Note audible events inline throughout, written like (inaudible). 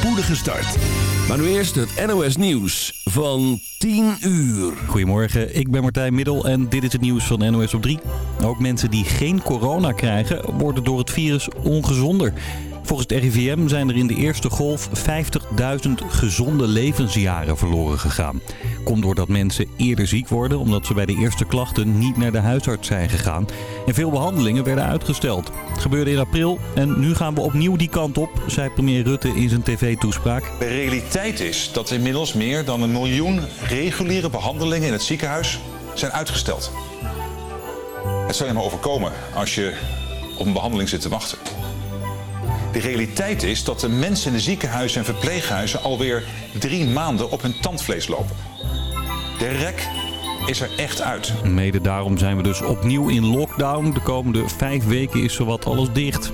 spoedige start. Maar nu eerst het NOS Nieuws van 10 uur. Goedemorgen, ik ben Martijn Middel en dit is het nieuws van NOS op 3. Ook mensen die geen corona krijgen worden door het virus ongezonder. Volgens het RIVM zijn er in de eerste golf 50.000 gezonde levensjaren verloren gegaan. Komt doordat mensen eerder ziek worden omdat ze bij de eerste klachten niet naar de huisarts zijn gegaan. En veel behandelingen werden uitgesteld. Het gebeurde in april en nu gaan we opnieuw die kant op, zei premier Rutte in zijn tv-toespraak. De realiteit is dat inmiddels meer dan een miljoen reguliere behandelingen in het ziekenhuis zijn uitgesteld. Het zal je maar overkomen als je op een behandeling zit te wachten. De realiteit is dat de mensen in de ziekenhuizen en verpleeghuizen alweer drie maanden op hun tandvlees lopen. De rek is er echt uit. Mede daarom zijn we dus opnieuw in lockdown. De komende vijf weken is zowat alles dicht.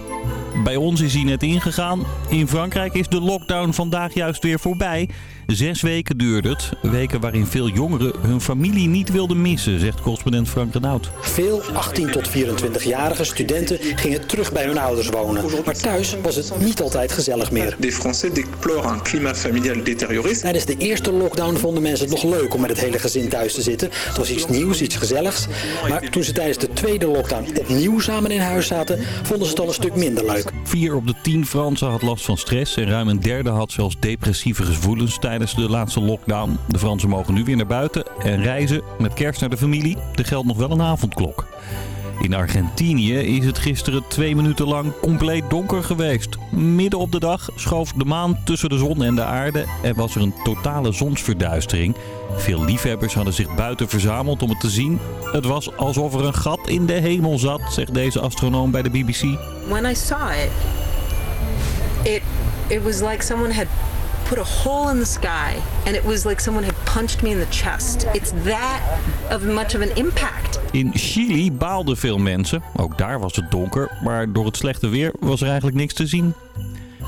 Bij ons is hij net ingegaan. In Frankrijk is de lockdown vandaag juist weer voorbij. Zes weken duurde het. Weken waarin veel jongeren hun familie niet wilden missen, zegt correspondent Frank Renaud. Veel 18 tot 24-jarige studenten gingen terug bij hun ouders wonen. Maar thuis was het niet altijd gezellig meer. De Français déplorent un climat familial détérioré. Tijdens de eerste lockdown vonden mensen het nog leuk om met het hele gezin thuis te zitten. Het was iets nieuws, iets gezelligs. Maar toen ze tijdens de tweede lockdown opnieuw samen in huis zaten, vonden ze het al een stuk minder leuk. Vier op de tien Fransen had last van stress en ruim een derde had zelfs depressieve gevoelens tijdens de laatste lockdown. De Fransen mogen nu weer naar buiten en reizen met kerst naar de familie. Er geldt nog wel een avondklok. In Argentinië is het gisteren twee minuten lang compleet donker geweest. Midden op de dag schoof de maan tussen de zon en de aarde en was er een totale zonsverduistering. Veel liefhebbers hadden zich buiten verzameld om het te zien. Het was alsof er een gat in de hemel zat, zegt deze astronoom bij de BBC. When I saw it, it it was like someone had put a hole in the sky and it was like someone had punched me in the chest. It's that of much of an impact. In Chili baalden veel mensen. Ook daar was het donker, maar door het slechte weer was er eigenlijk niks te zien.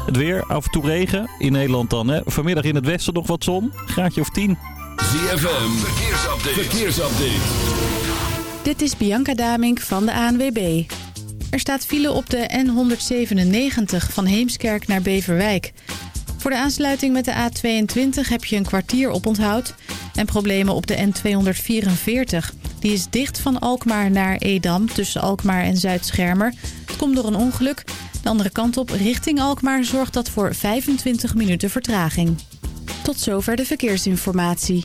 Het weer, af en toe regen. In Nederland dan, hè. Vanmiddag in het westen nog wat zon. Graadje of 10. ZFM, verkeersupdate. verkeersupdate. Dit is Bianca Damink van de ANWB. Er staat file op de N197 van Heemskerk naar Beverwijk. Voor de aansluiting met de A22 heb je een kwartier op onthoud. En problemen op de N244. Die is dicht van Alkmaar naar Edam tussen Alkmaar en Zuid-Schermer. Het komt door een ongeluk. De andere kant op richting Alkmaar zorgt dat voor 25 minuten vertraging. Tot zover de verkeersinformatie.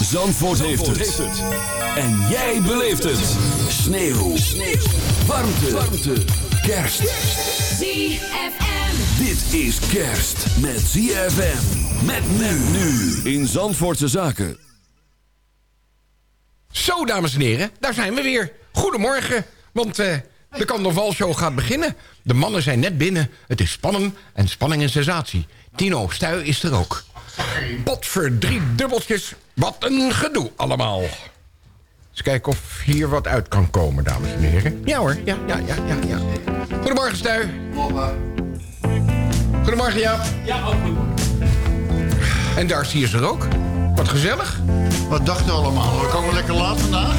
Zandvoort, heeft, het. En jij beleeft het. Sneeuw. Sneeuw. Warmte. Warmte. Kerst. ZFM. Dit is kerst met ZFM. Met men nu in Zandvoortse Zaken. Zo, dames en heren, daar zijn we weer. Goedemorgen, want eh, de carnavalshow gaat beginnen. De mannen zijn net binnen. Het is spannend en spanning en sensatie. Tino Stuy is er ook. Pot voor drie dubbeltjes. Wat een gedoe allemaal. Eens kijken of hier wat uit kan komen, dames en heren. Ja hoor, ja, ja, ja, ja. ja. Goedemorgen, Stuy. Goedemorgen, Jaap. Ja, ook goed. En Darcy is er ook. Wat gezellig. Wat dachten we allemaal? We komen lekker laat vandaag.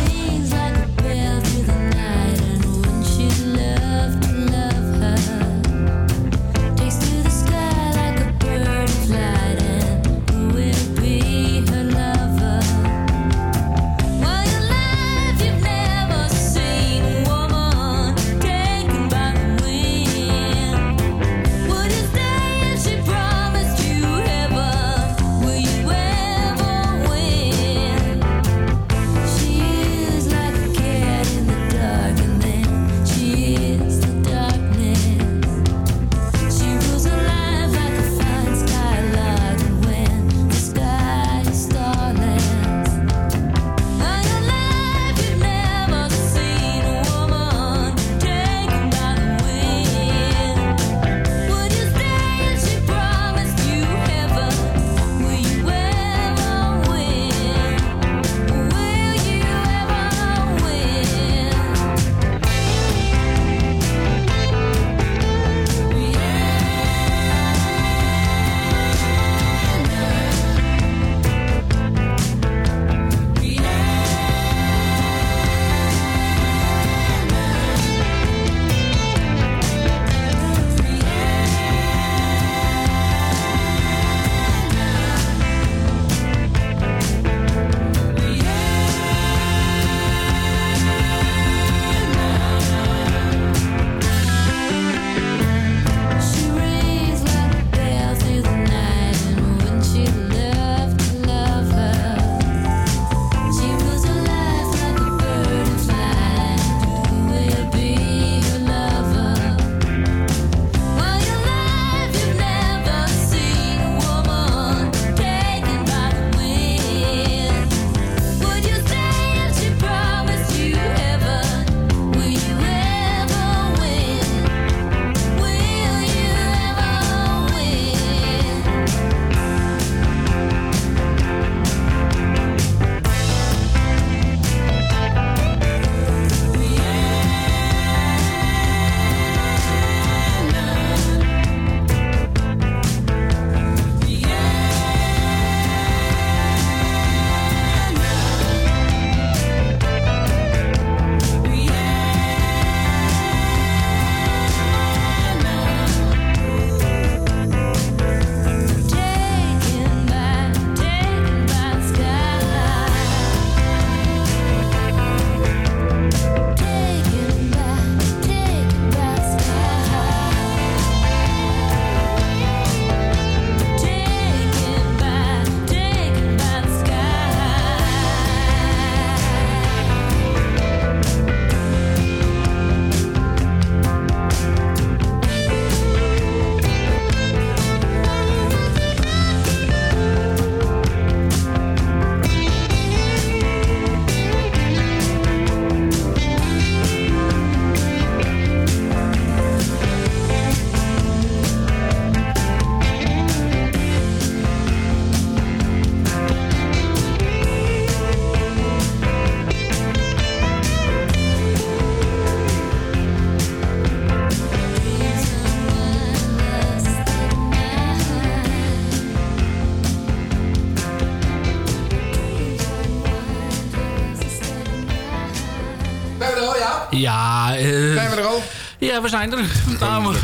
We zijn er. Nou,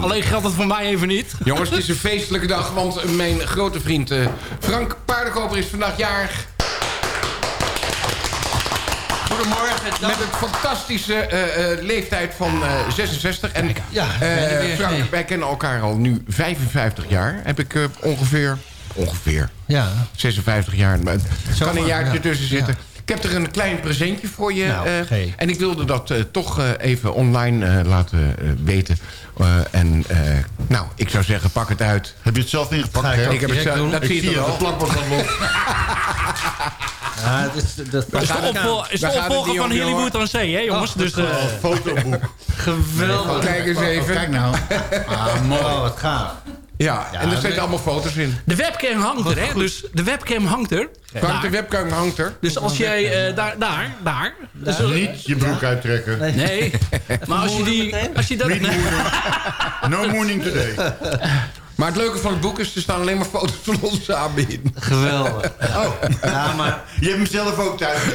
alleen geldt het voor mij even niet. Jongens, het is een feestelijke dag, want mijn grote vriend eh, Frank Paardenkoper is vandaag jarig. Goedemorgen. Met een fantastische eh, eh, leeftijd van eh, 66. En Ja, eh, Frank, wij kennen elkaar al nu 55 jaar. Heb ik eh, ongeveer, ongeveer Ja. 56 jaar. Maar het kan een jaartje ja. tussen zitten. Ja. Ik heb er een klein presentje voor je. Nou, eh, en ik wilde dat eh, toch eh, even online eh, laten weten. Eh, en eh, nou, ik zou zeggen, pak het uit. Heb je het zelf ingepakt? Ik hè? ook Ik heb het zelf, doen. dat Ik zie je wel. plak was los. Ja, het is, dat Is de, opvol- nou? is opvolger niet van Hollywood aan Zee, hè jongens? Dus, eh, fotoboek. (laughs) geweldig. Kijk eens even. Kijk nou. Ah, mooi. Oh, wat gaaf. Ja, en er zitten allemaal foto's in. de webcam hangt er, hè? Dus de webcam hangt er. Frank, de webcam hangt er. Dus als jij eh, daar, daar, daar. Dus, eh, Niet je broek uittrekken. nee, maar als je die, als je dat, (laughs) No morning today. (laughs) Maar het leuke van het boek is, er staan alleen maar foto's van ons samen in. Geweldig. (laughs) Oh, Ja, maar je hebt hem zelf ook thuis. (laughs) je?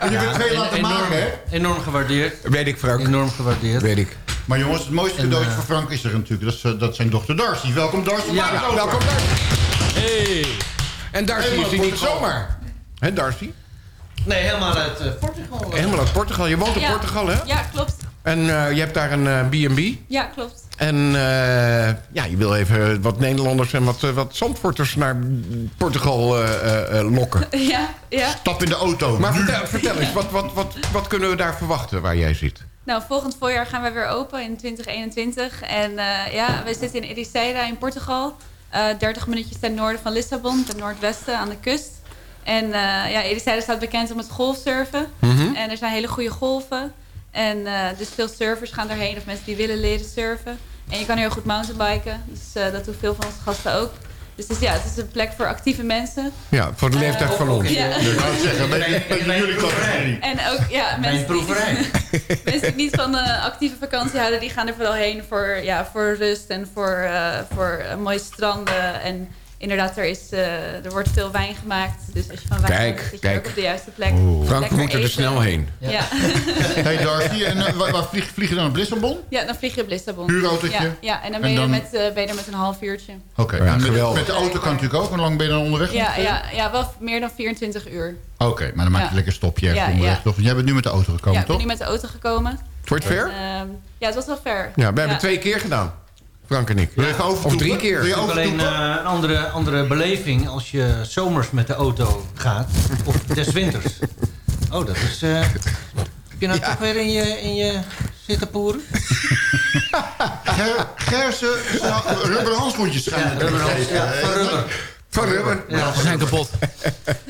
En je bent veel laten enorm, maken, hè? enorm gewaardeerd. Weet ik, Frank. Enorm gewaardeerd. Weet ik. Maar jongens, het mooiste cadeautje voor Frank is er natuurlijk. Dat is, eh, dat zijn dochter Darcy. Welkom Darcy. Ja, welkom. Darcy. hey. En Darcy Helemaal is hier niet zomaar. Hè, Darcy? Nee, helemaal uit eh, Portugal. Helemaal uit Portugal. Je woont in Ja. Portugal, hè? Ja, klopt. En eh, je hebt daar een eh, B&B. Ja, klopt. En eh, ja, je wil even wat Nederlanders en wat, eh, wat Zandvoorters naar Portugal eh, eh, eh, lokken. (laughs) Ja, ja. Stap in de auto. Maar vertel, eens, wat, wat, wat, wat kunnen we daar verwachten waar jij zit? Nou, volgend voorjaar gaan we weer open in 2021. En eh, ja, we zitten in Ericeira in Portugal. Eh 30 minuutjes ten noorden van Lissabon, ten noordwesten aan de kust. En eh ja, Ericeira staat bekend om het golfsurfen. Mhm. En er zijn hele goede golven. En eh, dus veel surfers gaan daarheen of mensen die willen leren surfen. En je kan heel goed mountainbiken. Dus eh, dat doen veel van onze gasten ook. Dus, dus ja, het is een plek voor actieve mensen. Ja, voor de leeftijd van ons. Ja. Ik wou het zeggen, beetje jullie categorie. En ook ja, mensen die, (laughs) mensen die niet van actieve vakantie houden, die gaan er vooral heen voor, ja, voor rust en voor, eh, voor eh, mooie stranden. En inderdaad, er, is, eh, er wordt veel wijn gemaakt. Dus als je van wijn Kijk, houdt, zit je kijk. ook op de juiste plek. Frank, moeten er snel heen. Ja. (laughs) Hey Darcy, en eh, waar, waar vlieg, vlieg je dan op Lissabon? ja, dan vlieg je op Lissabon. Huurautootje? Ja, ja, en dan En ben je, dan- Er met, eh, ben je er met een half uurtje. Oké, Ja, met, geweldig. met de auto kan natuurlijk ook. Hoe lang ben je dan onderweg? Ja, ja, ja, wel meer dan 24 uur. Oké, maar dan maak je Ja. lekker een stopje ergens onderweg. ja. Toch? Want Jij bent nu met de auto gekomen, ja, ik ben toch? nu met de auto gekomen. Wordt het ver? Ehm, ja, het was wel ver. Ja, we hebben twee keer gedaan. Frank en ik. Wil je even Of drie keer. Het is alleen eh, een andere, andere beleving als je zomers met de auto gaat. Of des winters. Oh, dat is... eh, heb je nou toch weer in je, in je zitten poeren? Ger, Gersen, nou, rubber handschoentjes gaan Ja, we rubber geven. hands- ja, rubber. Van Rubber. Ja, Ze zijn kapot.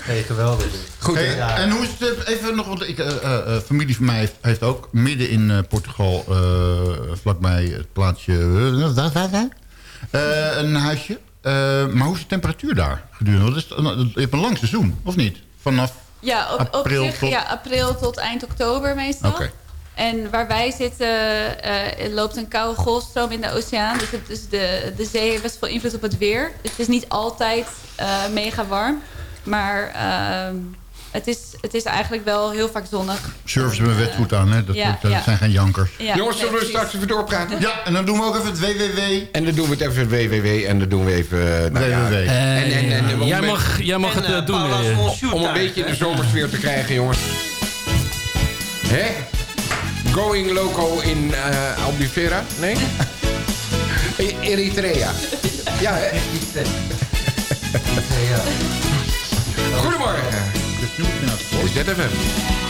Nee, geweldig. Goed, Hey, hè? Ja. En hoe is het even nog, want ik, eh, eh, eh, familie van mij heeft, heeft ook midden in eh, Portugal, eh, vlakbij het plaatsje, een huisje. Eh, maar hoe is de temperatuur daar gedurende? Het is, je hebt een lang seizoen, of niet? Vanaf Ja, op, April op zich, tot- ja, april tot eind oktober meestal. Oké. En waar wij zitten eh, er loopt een koude golfstroom in de oceaan. Dus, het, dus de, de zee heeft best veel invloed op het weer. Het is niet altijd eh, mega warm. Maar ehm, het, is, het is eigenlijk wel heel vaak zonnig. surfen ze met wetvoet aan, hè? Dat, Ja, wordt, eh, ja. dat zijn geen jankers. Ja, Jongens, zullen we precies. straks even doorpraten? Ja, en dan doen we ook even het www. En dan doen we het even het WWW en dan doen we even... eh, Nou ja, www. en, en, en, om jij mag, jij mag En, het eh, eh, doen. Eh. Monshoot Om een beetje in de (laughs) zomersfeer te krijgen, jongens. Hè? Going loco in eh Albufeira? Nee? (laughs) Eritrea. Ja, hè? Goedemorgen. Het Dit is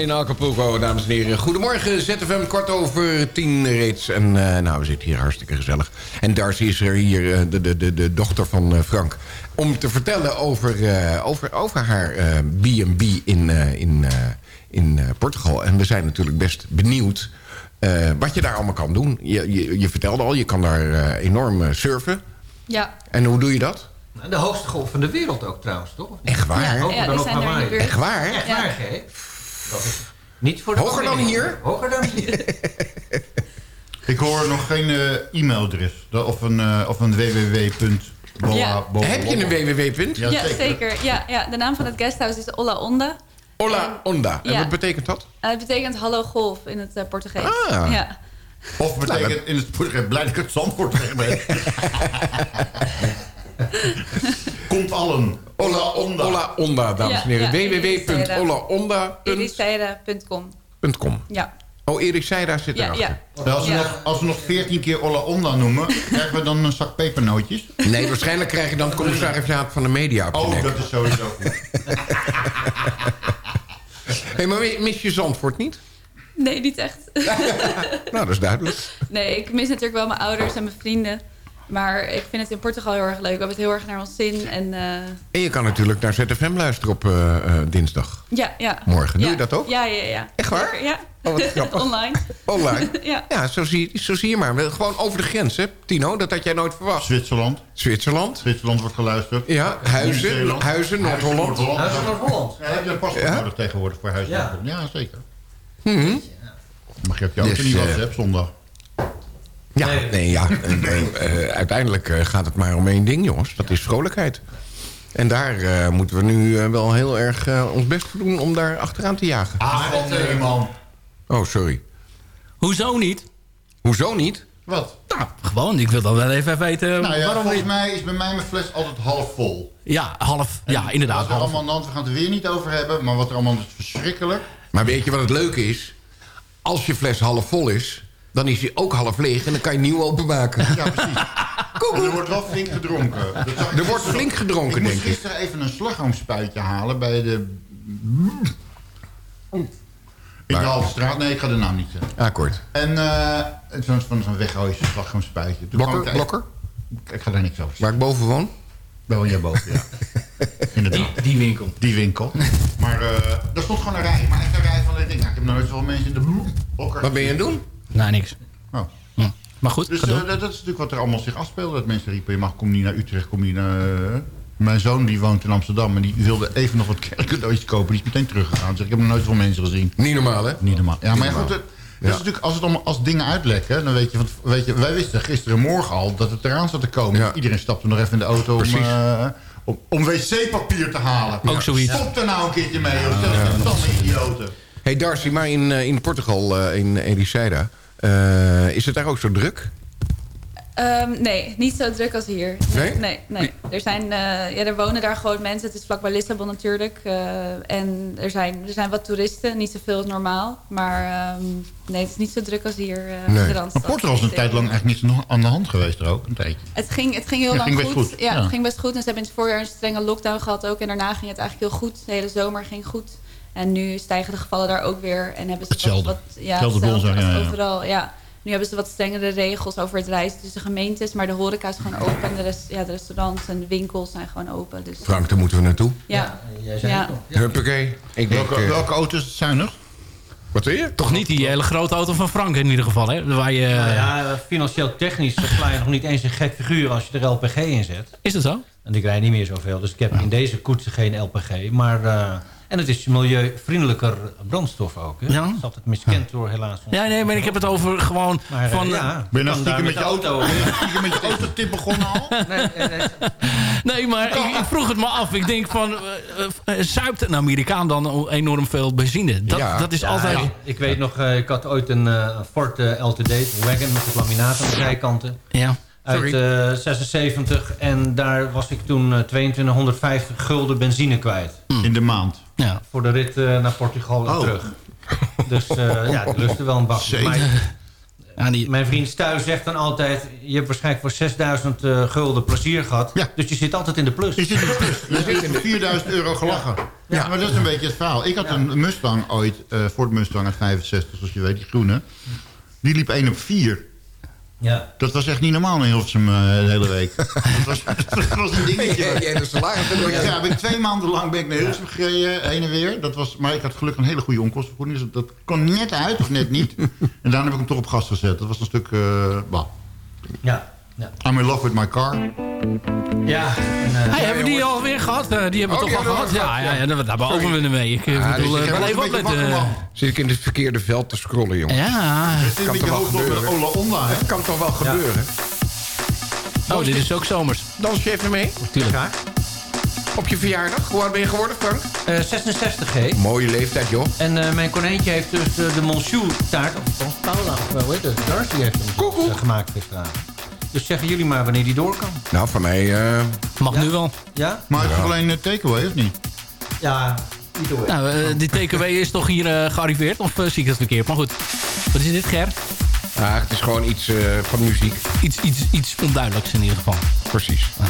in Acapulco, dames en heren. Goedemorgen, ZFM, kwart over tien reeds. En eh, nou, we zitten hier hartstikke gezellig. En Darcy is er hier, eh, de, de, de, de dochter van eh, Frank... om te vertellen over, eh, over, over haar eh, B&B in, eh, in, eh, in eh, Portugal. En we zijn natuurlijk best benieuwd eh, wat je daar allemaal kan doen. Je, je, je vertelde al, je kan daar enorm surfen. Ja. En hoe doe je dat? De hoogste golf van de wereld ook trouwens, toch? Echt waar? Ja, Ja. Echt waar? Echt Ja. waar, hè? Dat is niet voor de Hoger dan hier? Hoger dan hier. (laughs) Ik hoor nog geen eh, e-mailadres. Of een, eh, of een www. Ja. Heb je een www-punt? Ja, Ja, zeker. Ja, ja, de naam van het guesthouse is Olla Onda. Hola Onda. En Ja. wat betekent dat? Eh, het betekent hallo golf in het eh, Portugees. Ah. Ja. Of betekent in het Portugees blij dat ik het zandwoord ben. (laughs) (laughs) Komt allen. Olla Onda. Olla Onda, dames en heren. www.ollaonda.com. Ja. Oh, Erik Seida zit Ja, erachter. ja. Als we, Ja. nog, als we nog 14 keer Olla Onda noemen, (laughs) krijgen we dan een zak pepernootjes? Nee, waarschijnlijk krijg je dan het commissariaat van de media op je Oh, nek. dat is sowieso goed. (laughs) Hey, maar mis je Zandvoort niet? Nee, niet echt. Nou, dat is duidelijk. Nee, ik mis natuurlijk wel mijn ouders en mijn vrienden. Maar ik vind het in Portugal heel erg leuk. We hebben het heel erg naar ons zin. En eh, En je kan natuurlijk naar ZFM luisteren op eh, eh, dinsdag. ja, ja. Morgen. Doe Ja. je dat ook? Ja, ja, ja. Echt waar? Ja. Oh. (laughs) Online. Online? (laughs) Ja. Ja, zo zie, zo zie je maar. Gewoon over de grens, hè, Tino? Dat had jij nooit verwacht. Zwitserland. Zwitserland. Zwitserland wordt geluisterd. Ja, Huizen. Huizen, Noord-Holland. Huizen Noord-Holland. Ja, heb je een paspoort Ja? nodig tegenwoordig voor huis? Ja. Ja, zeker. Mhm. Mag je op je auto Dus, niet WhatsApp zondag? Ja, nee, ja. Nee, eh, uiteindelijk eh, gaat het maar om één ding, jongens. Dat is vrolijkheid. En daar eh, moeten we nu wel heel erg eh, ons best voor doen om daar achteraan te jagen. Ah, van nee, man. Oh, sorry. Hoezo niet? Hoezo niet? Wat? Nou, gewoon. Ik wil dan wel even weten Nou ja, waarom volgens niet. mij is bij mij mijn fles altijd half vol. Ja, half. Ja, Wat inderdaad. er Half. allemaal aan de hand, we gaan het er weer niet over hebben, maar wat er allemaal is verschrikkelijk. Maar weet je wat het leuke is? Als je fles half vol is, dan is hij ook half leeg... en dan kan je nieuw openmaken. Ja, precies. (laughs) En er wordt wel flink gedronken. (laughs) Dat ik Er wordt flink gedronken, ik denk moest ik. gisteren even een slagroomspuitje halen bij de... In de Waar? Haltestraat. Nee, ik ga de naam niet zeggen. Akkoord. En eh zo'n van zo'n weggooien slagroomspuitje. Toen Blokker? ik Blokker? Ik ga daar niks over zeggen. Waar ik boven woon? Daar woon jij boven, ja. (laughs) Inderdaad. Die, die winkel. Die winkel. Maar eh er stond gewoon een rij. Maar echt een rij van... Ik denk, nou, ik heb nog nooit zoveel mensen in de blokker. Wat ben je aan het doen? Nou, niks. Oh. Hm. Maar goed, Dus eh, dat, is natuurlijk wat er allemaal zich afspeelde. Dat mensen riepen, je mag, kom niet naar Utrecht, kom niet naar... eh. Mijn zoon die woont in Amsterdam en die wilde even nog wat (laughs) kerkcadeautjes kopen. Die is meteen teruggegaan. Zeg, ik heb nog nooit veel mensen gezien. Niet normaal, hè? Niet normaal. Ja, maar normaal. goed, het- is natuurlijk, als, het allemaal, als dingen uitlekken, dan weet je, want, weet je... Wij wisten gisteren morgen al dat het eraan zat te komen. Ja. Iedereen stapte nog even in de auto om, eh, om, om wc-papier te halen. Ook zoiets. Stop er nou een keertje mee, joh. Je dan idioten. Hey Darcy, maar in, eh, in Portugal, eh, in Ericeira... eh, is het daar ook zo druk? Ehm, nee, niet zo druk als hier. Nee? Nee, nee. Er, zijn, eh, ja, er wonen daar gewoon mensen. Het is vlakbij Lissabon natuurlijk. eh, en er zijn, er zijn wat toeristen. Niet zoveel als normaal. Maar ehm, nee, het is niet zo druk als hier eh, Nee. in de Randstad. Maar Portugal is een tijd lang eigenlijk niets aan de hand geweest er ook, een tijdje. Het ging, het ging heel Ja, lang ging best goed. goed, Ja, ja. het ging best goed. En ze hebben in het voorjaar een strenge lockdown gehad ook. En daarna ging het eigenlijk heel goed. De hele zomer ging goed. En nu stijgen de gevallen daar ook weer. En hebben ze Hetzelfde. Wat, wat, ja, Hetzelfde bij ons, hetzelfde ja, als ja. overal. Ja. Nu hebben ze wat strengere regels over het reizen tussen gemeentes. Maar de horeca is gewoon open. En de, rest, ja, de restaurants en de winkels zijn gewoon open. Dus, Frank, daar moeten we naartoe. ja. Jij zei Ja. Huppakee. Ik Welke, eh, welke auto is het zuinig? wat wil je? Toch niet die hele grote auto van Frank in ieder geval, hè? Waar je, Nou ja, financieel technisch (laughs) sla je nog niet eens een gek figuur als je er LPG in zet. Is dat zo? En ik rijd niet meer zoveel, dus ik heb in deze koetsen geen LPG. Maar, eh, en het is milieuvriendelijker brandstof ook. Hè? Ja. Het is altijd miskend door helaas. Ja, nee, maar ik heb het over gewoon Maar, eh, van... ja, Ben je nou stiekem met je auto, nou met je autotip begonnen al? Nee, nee, maar ik, ik vroeg het me af. Ik denk van, eh, eh, zuipt een Amerikaan dan enorm veel benzine? Dat, Ja. dat is Ja, altijd... ik- Ik weet nog, eh, ik had ooit een Ford LTD wagon met het laminaat aan de zijkanten. Ja. Uit eh 76 en daar was ik toen eh, 2250 gulden benzine kwijt. In de maand. Ja. Voor de rit eh, naar Portugal en Oh. terug. Dus eh, ja, het lustte wel een bak. Mijn vriend Stuy zegt dan altijd... je hebt waarschijnlijk voor 6000 eh, gulden plezier gehad. Dus je zit altijd in de plus. Je zit in de plus. Je zit in 4000 euro gelachen. Ja. maar dat is een beetje het verhaal. Ik had een Mustang ooit, eh Ford Mustang uit 65, zoals je weet, die groene. Die liep 1 op 4. Ja. Dat was echt niet normaal in Hilversum eh, de hele week. (laughs) dat, was, dat was een dingetje. Ja, ja, ja. Ja, ben ik twee maanden lang ben ik naar Hilversum gereden, heen en weer. Dat was, maar ik had gelukkig een hele goede onkostenvergoeding. Dus dat kon net uit, of net niet. (laughs) En daarna heb ik hem toch op gas gezet. Dat was een stuk... eh bah. Ja. Ja. I'm in love with my car. Ja. Hey, hebben we die alweer gehad? Eh, die hebben we Oh, toch al gehad? al Ja, gehad, ja, ja, daar, beoefenen we ermee. Ik Ja, eh, bedoel, dus eh, even een opletten. Zit ik in het verkeerde veld te scrollen, jongen. Ja. Het Kan toch wel hoog op de gebeuren? Ola Onda? Dat kan toch wel gebeuren? Oh, dit is ook zomers. Dans je even mee? Tuurlijk. Op je verjaardag? Hoe oud ben je geworden, Frank? Eh 66 hè. Mooie leeftijd, joh. En eh, mijn konijntje heeft dus eh, de Monsieur taart, of Paula, of eh, hoe heet het? Darcy heeft hem dus, eh, gemaakt gisteravond. Dus zeggen jullie maar wanneer die door kan. Nou, van mij... eh, Mag nu wel. Ja? Maar het is alleen uh, takeaway, of niet? Ja, either way. Nou, eh, die TKW is toch hier eh, gearriveerd? Of eh, zie ik dat verkeerd? Maar goed. Wat is dit, Ger? ah, het is gewoon iets eh, van muziek. Iets, iets, iets onduidelijks in ieder geval. Precies. Oh,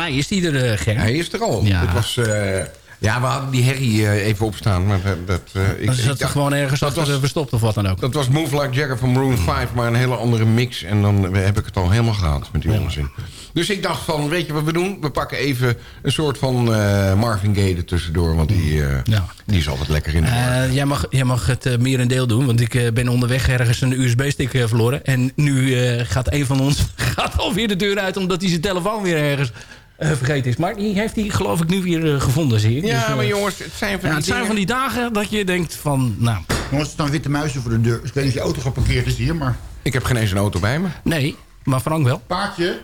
mij is die er, eh, Ger. Hij is er al. Ja. Het was, eh, ja, we hadden die herrie eh, even opstaan. Maar dat, dat, ik, zat er dacht- gewoon ergens dat was- verstopt of wat dan ook. Dat was Move Like Jagger van Maroon 5, maar een hele andere mix. En dan heb ik het al helemaal gehad met die onzin. Dus ik dacht van, weet je wat we doen? We pakken even een soort van eh, Marvin Gaye er tussendoor. Want die, eh, die is altijd lekker in de jij, mag, jij mag het merendeel doen, want ik ben onderweg ergens een USB-stick verloren. En nu gaat een van ons (laughs) gaat alweer de deur uit omdat hij zijn telefoon weer ergens vergeten is. Maar die heeft hij geloof ik nu weer eh, gevonden, zie ik. Ja, Dus, eh, maar jongens, het zijn van ja, die het zijn dingen- van die dagen dat je denkt van, nou... Jongens, er staan witte muizen voor de deur. Ik weet niet of je auto geparkeerd is hier, maar... Ik heb geen eens een auto bij me. Nee, maar Frank wel. Paardje,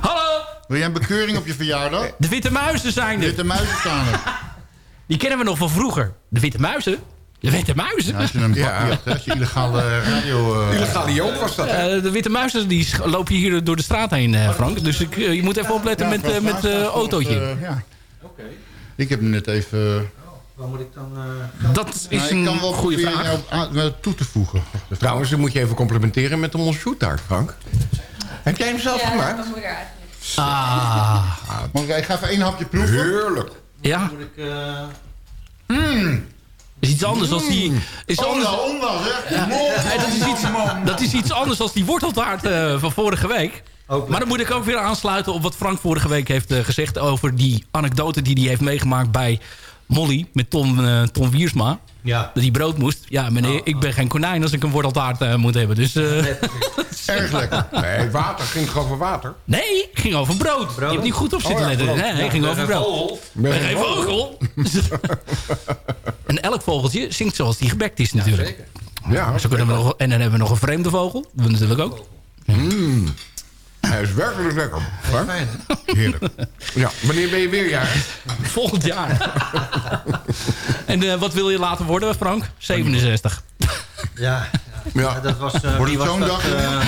Hallo! wil jij een bekeuring op je verjaardag? De witte muizen zijn er. Witte muizen staan er. Die kennen we nog van vroeger. De witte muizen? De witte muizen? Ja, als je een Ja. als je illegale radio... eh, Illegale Joop was dat, hè? Eh, de witte muizen die lopen hier door de straat heen, eh, Frank. Dus ik, je moet even opletten ja, met, met eh, autootje. het, eh, ja. Ik heb hem net even... Waar moet ik dan... eh, Dat is Nou, ik kan een wel goede vraag. jou toe te voegen. Trouwens, dan moet je even complimenteren met de Monshoot Frank. Heb jij hem zelf Ja, gemaakt? dat moet ik eigenlijk. Ah, ik ga even één hapje proeven. Heerlijk. ja. moet ik... eh, is iets anders als die... Is anders, Onda, onda, zeg. Dat, is iets, dat is iets anders dan die worteltaart eh, van vorige week. Maar dan moet ik ook weer aansluiten op wat Frank vorige week heeft eh, gezegd... over die anekdote die hij heeft meegemaakt bij Molly met Tom, eh, Tom Wiersma. Ja. Dat hij brood moest. Ja, meneer, ik ben geen konijn als ik een worteltaart eh, moet hebben. Dus, eh, Erg lekker. Nee, water. Ging toch over water? nee, het ging over brood. Je hebt niet goed op zitten Oh ja, letten. brood. Nee, het ging over brood. Ben geen vogel. en elk vogeltje zingt zoals die gebekt is natuurlijk. Ja, Zo kunnen we nog, en dan hebben we nog een vreemde vogel. Dat we natuurlijk ook. Hij is werkelijk lekker. Frank? Fijn, hè? Heerlijk. Ja, wanneer ben je weer jarig? Volgend jaar. (laughs) en eh, wat wil je laten worden, Frank? 67. Ja, ja. Dat was... eh, Wordt zo'n dat? dag? eh,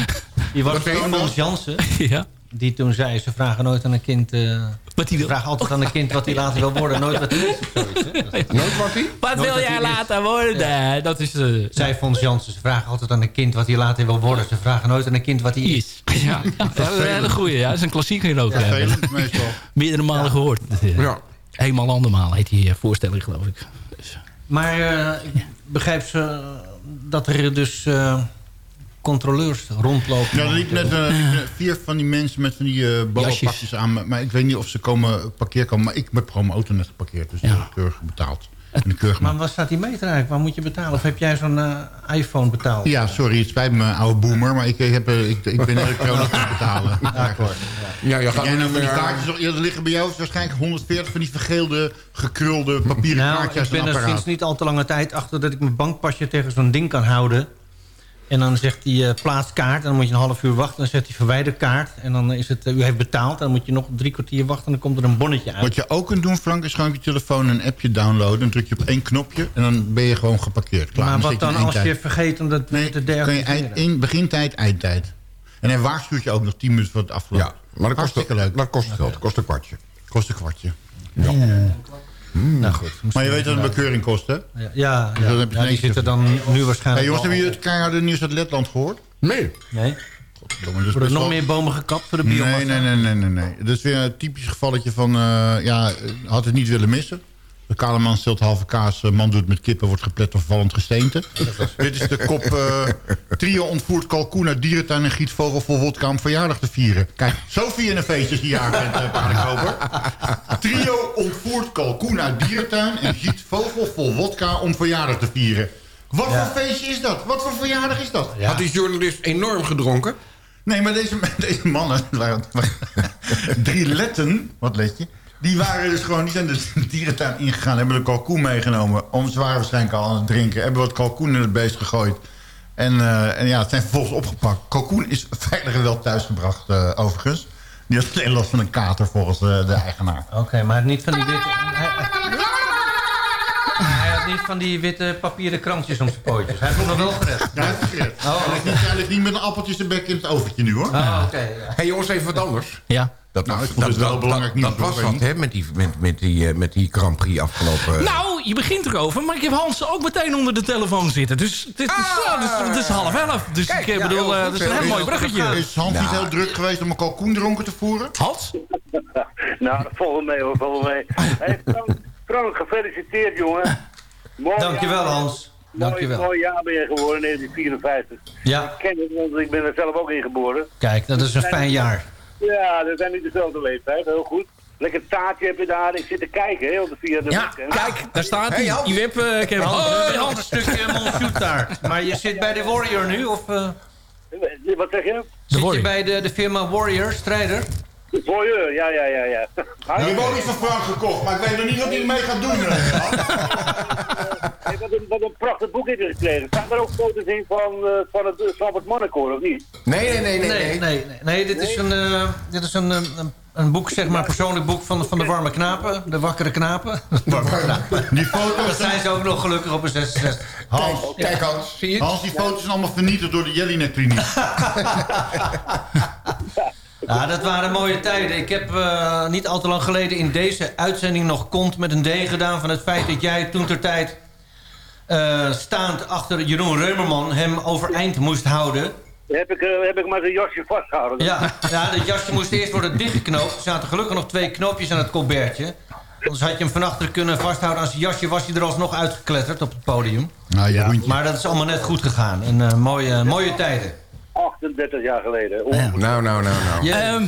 die was? Frans Jansen. ja. Die toen zei, ze vragen nooit aan een kind... eh, Wat die ze vragen altijd aan een kind wat hij later wil worden. Nooit wat hij is of zoiets. Hè? Nooit wat hij? Wat wil jij hij is. laten worden? Dat is... eh Zei Fons Jansen, ze vragen altijd aan een kind wat hij later wil worden. Ze vragen nooit aan een kind wat hij is. Ja, (laughs) ja, dat is een hele goeie. Ja, dat is een klassieker ook. Ja, Vervelend meestal. meerdere malen gehoord. Ja. Eenmaal andermaal heet die eh, voorstelling, geloof ik. Dus, Maar eh, ik begrijp ze dat er dus eh, controleurs rondlopen. Ja, er liep net eh, vier van die mensen met van die eh ballenpakjes aan. Maar ik weet niet of ze komen parkeer komen. Maar ik heb gewoon mijn auto net geparkeerd. Dus die heb ik keurig betaald. Maar wat staat die meter eigenlijk? Waar moet je betalen? Of heb jij zo'n eh, iPhone betaald? Ja, sorry, het spijt me, oude boomer. Maar ik, eh, heb, eh, ik, ik ben elektronisch aan het betalen. (laughs) Ja, je gaat Jij nou die kaartjes, nog- er liggen bij jou waarschijnlijk 140 van die vergeelde, gekrulde papieren Nou, kaartjes ik ben er sinds niet al te lange tijd achter dat ik mijn bankpasje tegen zo'n ding kan houden. En dan zegt hij eh plaats kaart. En dan moet je een half uur wachten. Dan zegt hij verwijder kaart. En dan is het, eh, u heeft betaald. Dan moet je nog drie kwartier wachten. En dan komt er een bonnetje uit. Wat je ook kunt doen, Frank, is gewoon op je telefoon een appje downloaden. Dan druk je op één knopje en dan ben je gewoon geparkeerd. Klaar. maar wat dan als je vergeet om dat Nee, te kan je deactiveren? eind, in begintijd, eindtijd. En hij waarschuwt je ook nog 10 minuten voor het afgelopen. Ja, maar dat kost, Hartstikke leuk. dat kost geld. Dat kost een kwartje. Kost een kwartje. Nou goed. Maar je weet dat een bekeuring kost, hè? Ja, ja, Dus dan heb je ja, in die zitten dan nu Hey, waarschijnlijk... jongens, hebben jullie het keiharde nieuws uit Letland gehoord? Nee. Nee? Worden er nog wel- meer bomen gekapt voor de biomassa? Nee, nee, nee, nee, nee, nee. Dat is weer een typisch gevalletje van... eh, ja, had het niet willen missen. De kale man stelt halve kaas, eh, man doet met kippen, wordt geplet of vallend gesteente. Dit is de kop... eh, trio ontvoert kalkoen uit dierentuin en giet vogel vol wodka om verjaardag te vieren. Kijk, zo je een feestje je jaar bent, uh, paardenkoper. Trio ontvoert kalkoen uit dierentuin en giet vogel vol wodka om verjaardag te vieren. Wat Ja. voor feestje is dat? Wat voor verjaardag is dat? Had die journalist enorm gedronken? Nee, maar deze, (laughs) deze mannen, (laughs) drie letten, wat let je... die waren dus gewoon niet aan de dierentuin ingegaan... hebben de kalkoen meegenomen. Om, ze waren waarschijnlijk al aan het drinken. Hebben wat kalkoen in het beest gegooid. En, eh, en ja, het zijn vervolgens opgepakt. Kalkoen is veilig wel thuisgebracht, eh, overigens. Die had alleen last van een kater volgens eh, de eigenaar. Oké, maar niet van die witte... Hij, hij had niet van die witte papieren krantjes om zijn pootjes. Hij hem nog wel gered. Ja, hij het gered. Oh, Hij ligt niet, hij ligt niet met een appeltje zijn bek in het overtje nu, hoor. Ah, oké. ja. Hé hey, jongens, even wat anders. ja. Dat, Nou, was- ik vond het wel belangrijk dat, nieuws, dat was wat, hè, met die, met, met die, eh, met die Grand Prix afgelopen... Nou, je begint erover, maar ik heb Hans ook meteen onder de telefoon zitten. Dus het is, ja, dus, het is half elf. Dus Kijk, ik ja, bedoel, eh, goed, dat is een heel mooi bruggetje. Is Hans niet heel druk geweest om een kalkoen dronken te voeren? Hans? (laughs) nou, dat wel mee hoor, wel mee. (laughs) Hey, Frank, Frank, gefeliciteerd jongen. Mooi Dankjewel, jaar. Hans. Mooi, Dankjewel. mooi jaar ben je geworden, 1954. Ja. Ik ken het, want ik ben er zelf ook in geboren. Kijk, dat is een fijn jaar. Ja, dat zijn niet dezelfde leeftijd, heel goed. Lekker taartje heb je daar. Ik zit te kijken, heel de via de Ja, kijk, daar staat hij. Hey. Je hebt, eh, ik heb Hans. een stukje Monsoetaart. Maar je zit bij de Warrior nu, of... eh, Wat zeg je? zit je bij de, de firma Warrior, strijder? Voyeur, ja, ja, ja, ja. Ik heb ook iets van Frank gekocht, maar ik weet nog niet wat hij ermee gaat doen. (laughs) Hey, wat, een, wat een prachtig boek heb je gekregen. Staan er ook foto's in van, eh, van het, van het mannenkoor, of niet? Nee, nee, nee, nee. Nee, nee, nee. nee, dit is, een, eh, dit is een, eh, een, een boek, zeg maar, persoonlijk boek van, van de warme knapen. De wakkere knapen. (laughs) Warme knapen. Die foto's... Dat zijn ze ook nog gelukkig op een 66. Hans, Kijk, Hans, zie je het? Hans, die foto's zijn allemaal vernietigd door de Jelinek kliniek. (laughs) Ja, dat waren mooie tijden. Ik heb eh, niet al te lang geleden in deze uitzending nog kont met een D gedaan... van het feit dat jij toen ter tijd eh, staand achter Jeroen Reumerman... hem overeind moest houden. Heb ik, eh, heb ik maar zijn jasje vastgehouden. Ja, ja, dat jasje moest eerst worden dichtgeknoopt. Er zaten gelukkig nog twee knoopjes aan het colbertje. Anders had je hem van achter kunnen vasthouden aan zijn jasje... was hij er alsnog uitgekletterd op het podium. Nou, ja. Maar dat is allemaal net goed gegaan. En mooie, mooie tijden. 38 jaar geleden. Nou, nou, nou, nou. Ehm,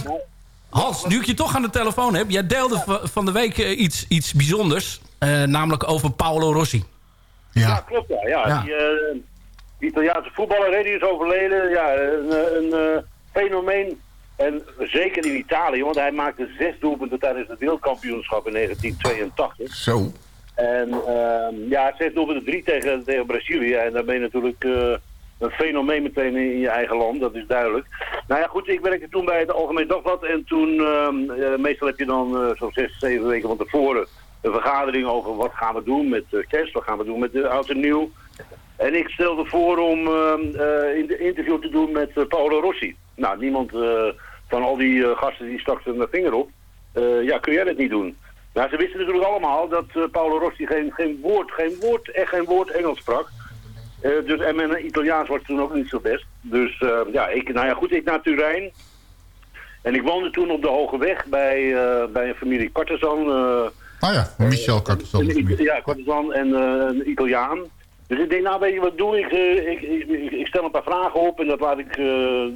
Hans, nu ik je toch aan de telefoon heb. Jij deelde va- van de week eh, iets, iets bijzonders. eh, namelijk over Paolo Rossi. Ja, klopt ja. ja. Ja. Die, eh, die Italiaanse voetballer die is overleden. Ja, een, een eh, fenomeen. En zeker in Italië, want hij maakte zes doelpunten tijdens het wereldkampioenschap in 1982. Zo. En ehm, ja, zes doelpunten, drie tegen, tegen Brazilië. En dan ben je natuurlijk eh, een fenomeen meteen in, je eigen land, dat is duidelijk. Nou ja, goed, ik werkte toen bij het Algemeen Dagblad. En toen, ehm, eh, meestal heb je dan eh, zo'n zes, zeven weken van tevoren een vergadering over wat gaan we doen met eh, kerst, wat gaan we doen met de oud en nieuw. En ik stelde voor om ehm, eh, in de interview te doen met Paolo Rossi. Nou, niemand van al die gasten die stak zijn vinger op. Ja, kun jij dat niet doen? Nou, ze wisten natuurlijk allemaal dat Paolo Rossi geen, geen woord, geen woord, echt geen woord Engels sprak. Eh, dus, en mijn Italiaans was toen ook niet zo best. Dus eh, ja, ik, nou ja, goed, ik naar Turijn. En ik woonde toen op de Hoge Weg bij, eh, bij een familie Cartezan. eh, Ah ja, Michel Cartezan. Ita- Ja, Cartezan en een Italiaan. Dus ik denk, nou weet je wat doe ik? Ik, ik, stel een paar vragen op en dat laat ik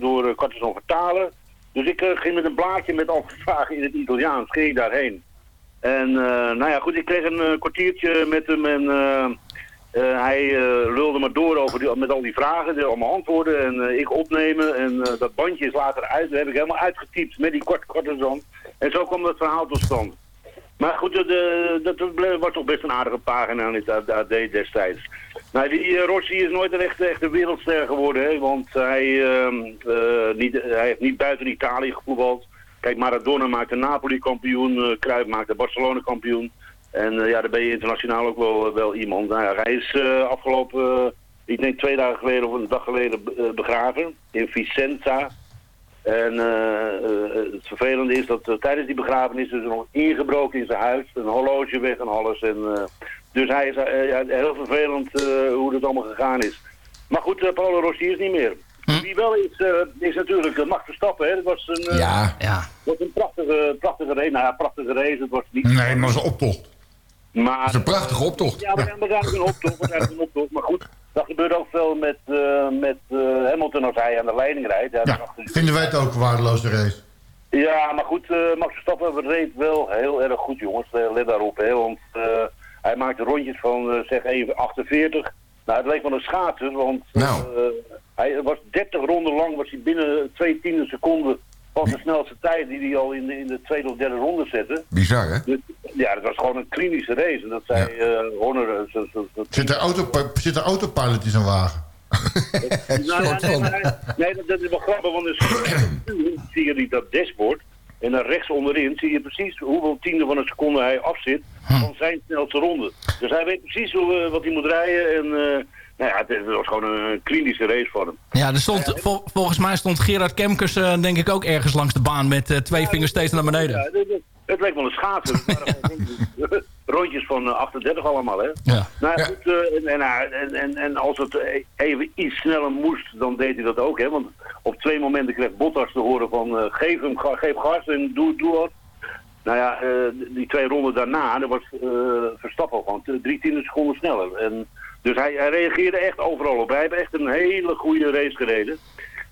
door Cartezan vertalen. Dus ik ging met een blaadje met al vragen in het Italiaans, ging ik daarheen. En nou ja, goed, ik kreeg een kwartiertje met hem en eh, hij eh, lulde maar door over die, met al die vragen, die allemaal antwoorden en eh, ik opnemen. En dat bandje is later uit, dat heb ik helemaal uitgetypt met die kort Cartezan. En zo kwam dat verhaal tot stand. Maar goed, dat ble- was toch best een aardige pagina in het AD destijds. Nou, die Rossi is nooit een echte, wereldster geworden, hè, want hij, ehm, eh, niet, hij heeft niet buiten Italië gevoetbald. Kijk, Maradona maakte Napoli kampioen, Cruijff maakte Barcelona kampioen. En eh, ja, dan ben je internationaal ook wel, wel iemand. Nou ja, hij is eh, afgelopen, eh, ik denk twee dagen geleden of een dag geleden be- eh, begraven in Vicenza. En eh, eh, het vervelende is dat eh, tijdens die begrafenis is er nog ingebroken in zijn huis. Een horloge weg en alles. En, eh, dus hij is eh, ja, heel vervelend eh, hoe het allemaal gegaan is. Maar goed, eh, Paolo Rossi is niet meer. Wie wel is, eh, is natuurlijk uh, Max Verstappen. Hè. Dat was een, eh, Ja. Ja. was een prachtige, prachtige race. Nou ja, prachtige race. Het was niet... Nee, maar dat is een optocht. Maar, Dat is een prachtige optocht. Ja, maar dat was eigenlijk een optocht. Eigenlijk een optocht. Maar goed, dat gebeurt ook veel met, eh, met eh, Hamilton als hij aan de leiding rijdt. Ja, vinden wij het ook een waardeloze race. Ja, maar goed, eh, Max Verstappen reed wel heel erg goed, jongens. Let daarop, hè, want hij maakte rondjes van, zeg even 48. Nou, het leek wel een schaatser, want Nou. hij was 30 ronden lang, was hij binnen twee tiende seconden van de snelste tijd die hij al in de, in de tweede of derde ronde zette. Bizar, hè? Dus, ja, dat was gewoon een klinische race. En dat zei eh Horner... eh, zo- zo- zo- Zit er, autopa zit er autopilot in zijn wagen? (laughs) Nou ja, nee, maar hij- nee, dat, is wel grappig, want dan (clears throat) zie je dat dashboard. En dan rechts onderin zie je precies hoeveel tiende van een seconde hij afzit van zijn snelste ronde. Dus hij weet precies hoe, eh, wat hij moet rijden. En eh, nou ja, het, het was gewoon een klinische race voor hem. Ja, er stond, vol- volgens mij stond Gerard Kemkers eh, denk ik ook ergens langs de baan met eh, twee vingers steeds naar beneden. Ja, het, het- het leek wel een schaatser. Het waren gewoon (laughs) rondjes- rondjes van eh, 38 allemaal, hè. Ja. Nou ja, goed, eh, en, en, en, en, en als het eh, even iets sneller moest, dan deed hij dat ook, hè. Want op twee momenten kreeg Bottas te horen van, eh, geef hem, ga- geef gas en doe, doe wat. Nou ja, eh, die twee ronden daarna, dat was eh, Verstappen gewoon drie tiende seconden sneller. En, dus hij, hij reageerde echt overal op. Hij heeft echt een hele goede race gereden.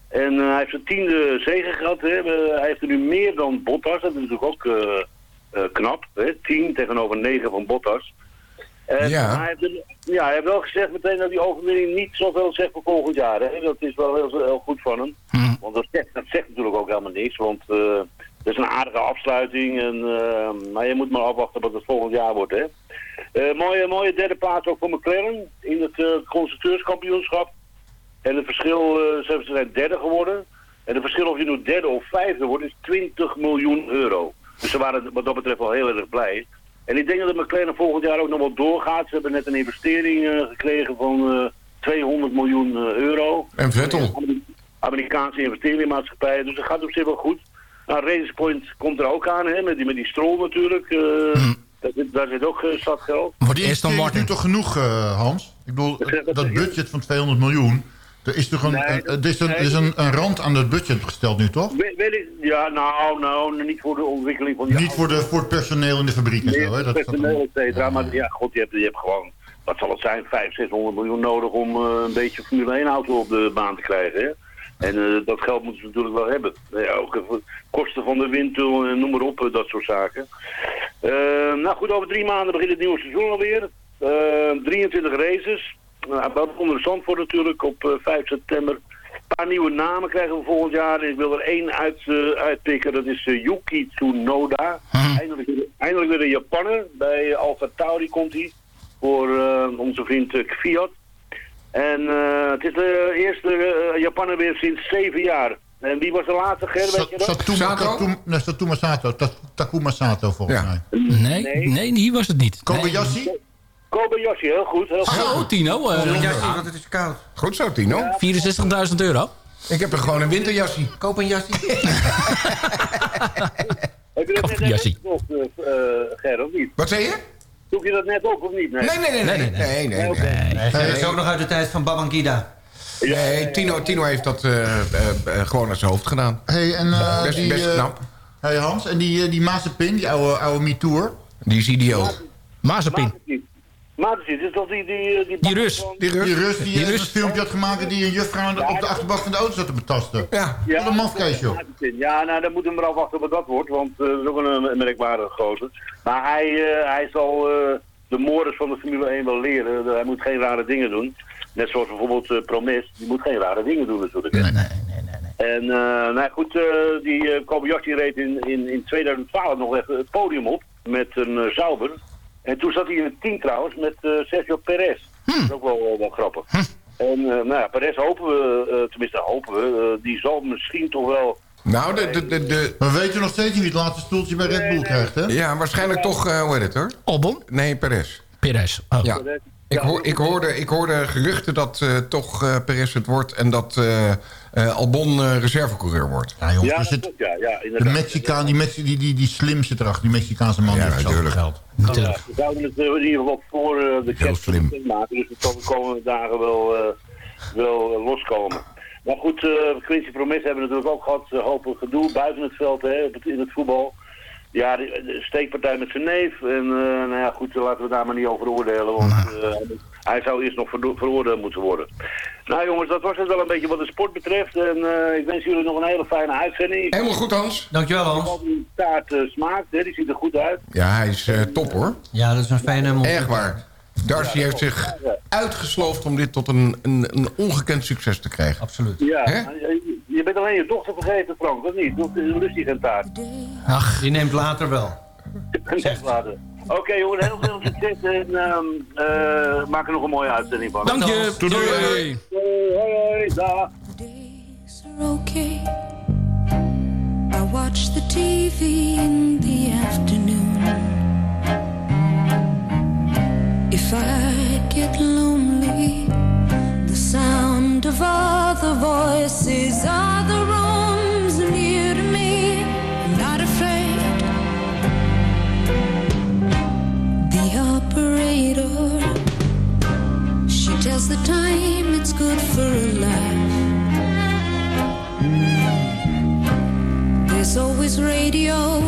En eh, hij heeft zijn tiende zegen gehad. Hè. Hij heeft er nu meer dan Bottas. Dat is natuurlijk ook eh, eh, knap. Hè. 10 tegenover 9 van Bottas. En Ja. hij, heeft, er- ja, hij heeft wel gezegd meteen dat die overwinning niet zoveel zegt voor volgend jaar. Hè. Dat is wel heel, heel goed van hem. Want dat zegt, dat zegt natuurlijk ook helemaal niks. Want het is een aardige afsluiting. En, eh, maar je moet maar afwachten wat het volgend jaar wordt. Hè. Eh, mooie, mooie derde plaats ook voor McLaren in het eh, constructeurskampioenschap. En het verschil, ze zijn derde geworden. En het verschil of je nu derde of vijfde wordt is 20 miljoen euro. Dus ze waren wat dat betreft wel heel erg blij. En ik denk dat McLaren volgend jaar ook nog wel doorgaat. Ze hebben net een investering gekregen van eh, 200 miljoen euro. En Vettel. Amerikaanse investeringsmaatschappij. Dus dat gaat op zich wel goed. Nou, Race Point komt er ook aan, hè, met, die, met die strol natuurlijk. eh, daar, zit, daar zit ook uh, stad geld. Maar die is nu toch genoeg, eh, Hans? Ik bedoel, dat budget van 200 miljoen... Er is toch een, Nee, een- dat- er is een, er is een, een rand aan het budget gesteld nu, toch? Weet, weet ik, ja, nou, nou, niet voor de ontwikkeling van die Niet voor, de, voor het personeel in de fabriek en Nee, zo, hè? Dat, dat, personeel, et cetera. Maar ja, god, je hebt, je hebt gewoon, wat zal het zijn, 500, 600 miljoen nodig om eh, een beetje Formule 1 auto op de baan te krijgen. Hè? En eh, dat geld moeten ze natuurlijk wel hebben. Ja, ook kosten van de windtunnel noem maar op, eh, dat soort zaken. Eh, nou goed, over drie maanden begint het nieuwe seizoen alweer. Eh 23 races. Nou, dat onder Zandvoort natuurlijk op eh, 5 september. Een paar nieuwe namen krijgen we volgend jaar. En ik wil er één uit, uitpikken. Dat is Yuki Tsunoda. Eindelijk, weer- eindelijk weer een Japaner. Bij Alfa Tauri komt hij. Voor onze vriend Fiat. En eh, het is de eerste eh, Japaner weer sinds zeven jaar. En wie was de laatste, Ger? Weet je dat? Satuma, nee, Sato, Ta- Takuma Sato volgens mij. Nee, nee, die was het niet. Kobayashi? Kobayashi, heel goed. Heel goed. Oh, Tino. eh, Kobayashi, want het is koud. Goed zo, Tino. 64.000 euro. Ik heb er gewoon een winterjassie. Koop een jasje. (laughs) Heb je dat net uh, Ger, of niet? Wat zei je? Zoek je dat net op, of niet? Nee, nee, nee. nee, nee, nee, nee, dat is ook nog uit de tijd van Babangida. Nee, Tino, Tino heeft dat eh, eh, eh, gewoon naar zijn hoofd gedaan. Hey, en eh, Best- die, best knap. Hey Hans, en die, die Mazepin, die oude, oude MeTour. Die is idioot. Mazepin. Maatjes, is dat die... Die, die, Die Rus. Die Die Rus. Rus die, Die Rus. een filmpje had gemaakt... die een juffrouw op de achterbak van de auto zat te betasten. Ja. Wat een mafkees, joh. Ja, nou, dan moeten we maar afwachten wat dat wordt, want eh, dat is ook een, een merkbare gozer. Maar hij, eh, hij zal eh, de moorders van de Formule 1 wel leren. hij moet geen rare dingen doen. Net zoals bijvoorbeeld eh, Promes, die moet geen rare dingen doen natuurlijk. hè. Nee, nee. En eh, nou goed, eh, die eh, Kobayashi reed in, in, in 2012 nog even het podium op met een eh, Sauber. En toen zat hij in het team trouwens met eh, Sergio Perez. Dat is ook wel, wel grappig. En eh, nou ja, Perez hopen we, eh, tenminste hopen we, die zal misschien toch wel... Nou, de, de, de, de, We weten nog steeds niet wie het laatste stoeltje bij Red Bull krijgt, hè? ja, waarschijnlijk toch, eh, hoe heet het hoor? Albon? Nee, Perez. Perez. Oh. Ja. Ik, hoor, ik, hoorde, ik hoorde geruchten dat eh, toch eh Perez het wordt... en dat eh, eh, Albon eh, reservecoureur wordt. Ja, jongens, Ja, dat zit, klopt, ja, ja, de inderdaad. Mexicaan, die, Mexi, die, die, die slim zit erachter, die Mexicaanse man Ja, natuurlijk. geld. Ja, we zouden het eh, in ieder geval voor eh, de kerst slim. maken. Dus het zal de komende dagen wel, eh, wel loskomen. Maar goed, eh Quincy Promes hebben we natuurlijk ook gehad. Ze hopen gedoe buiten het veld, hè, op het- in het voetbal. Ja, de, steekpartij met zijn neef. En eh, nou ja, goed, laten we daar maar niet over oordelen. Want eh, hij zou eerst nog vero- veroordeeld moeten worden. Nou jongens, dat was het wel een beetje wat de sport betreft. En eh, ik wens jullie nog een hele fijne uitzending. Helemaal goed, Hans. Dankjewel, Ik Hans. hoop dat die taart smaakt, hè. die ziet er goed uit. Ja, hij is eh, top hoor. Ja, dat is een fijne mond. Erg waar. Darcy heeft zich uitgesloofd om dit tot een, een, een ongekend succes te krijgen. Absoluut. Ja, je- bent alleen je dochter vergeten, Frank, of niet? Doet lust die geen taart? Ach, die neemt later wel. (laughs) Zeg later. Oké jongens, heel veel succes en ehm eh, maak er nog een mooie uitzending van. Dank je. Doei, doei. Doei. Dag. days are okay. I watch the TV in the afternoon. If I get lonely, the sound of other voices, other rooms near to me, I'm not afraid. The operator, she tells the time it's good for a laugh. There's always radio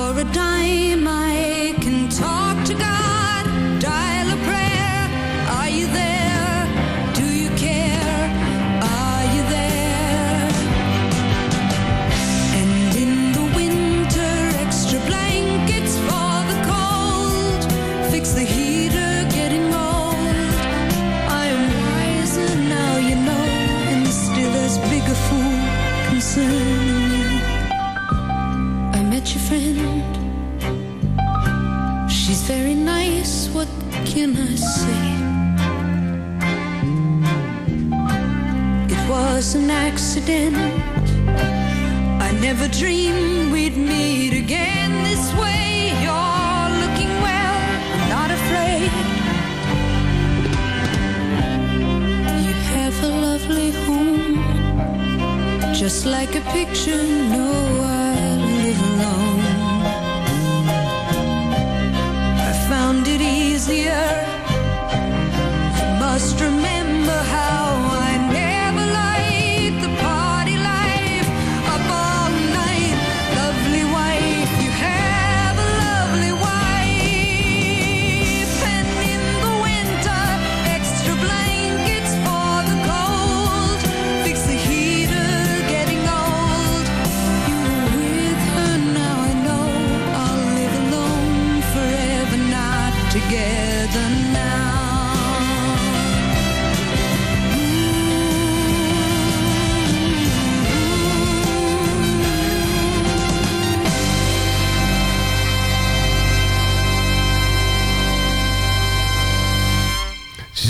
for a dime I can talk to God. Accident. I never dreamed we'd meet again this way. You're looking well, I'm not afraid. You have a lovely home, just like a picture. No, I live alone.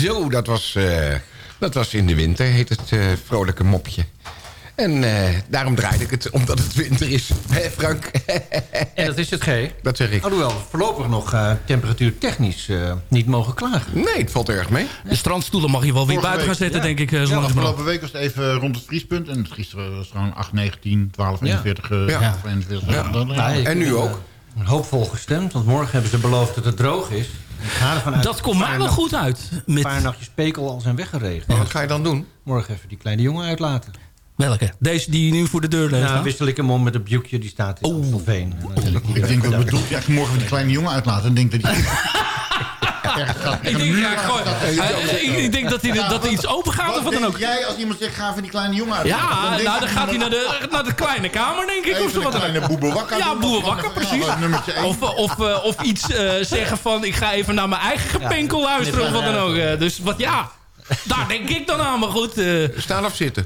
Zo, dat was, eh, dat was in de winter, heet het eh, vrolijke mopje. En eh, daarom draaide ik het, omdat het winter is. Hé Frank? (laughs) En dat is het G. Dat zeg ik. Alhoewel, voorlopig nog uh, temperatuur technisch uh, niet mogen klagen. Nee, het valt erg mee. De strandstoelen mag je wel weer buiten gaan zetten, ja. denk ik. Uh, Ja, afgelopen week was het even rond het vriespunt. En gisteren was het gewoon 8, 19, 12, 41. Ja. eh, Ja. 41 Ja. Ja, ik En nu ook? hoopvol gestemd, want morgen hebben ze beloofd dat het droog is. Dat komt mij een wel goed uit. Een Met paar nachtjes pekel al zijn weggeregend. Maar wat ga je dan doen? Morgen even die kleine jongen uitlaten. welke? Deze die nu voor de deur ligt. Nou, wissel ik hem om met een bjoekje, die staat in Amstelveen. En dan zet ik die Ik denk, wat even bedoel je? Als morgen die kleine jongen uitlaat, dan denk dat hij... (laughs) Ik denk, ja, dat hij- dat iets open gaat of wat dan ook. jij als iemand zegt, ga even die kleine jongen uitlaten? Ja, denk nou dan gaat hij naar de, naar de kleine kamer, denk ik. Even of zo een wat dan ook. kleine boebe wakker Ja, doen, boebe of- wakker, ja, precies. Of, of, eh, of iets eh, zeggen van, ik ga even naar mijn eigen gepenkel luisteren of wat dan ook. eh. Dus wat, ja, daar denk ik dan aan. Maar goed, eh, Staan of zitten?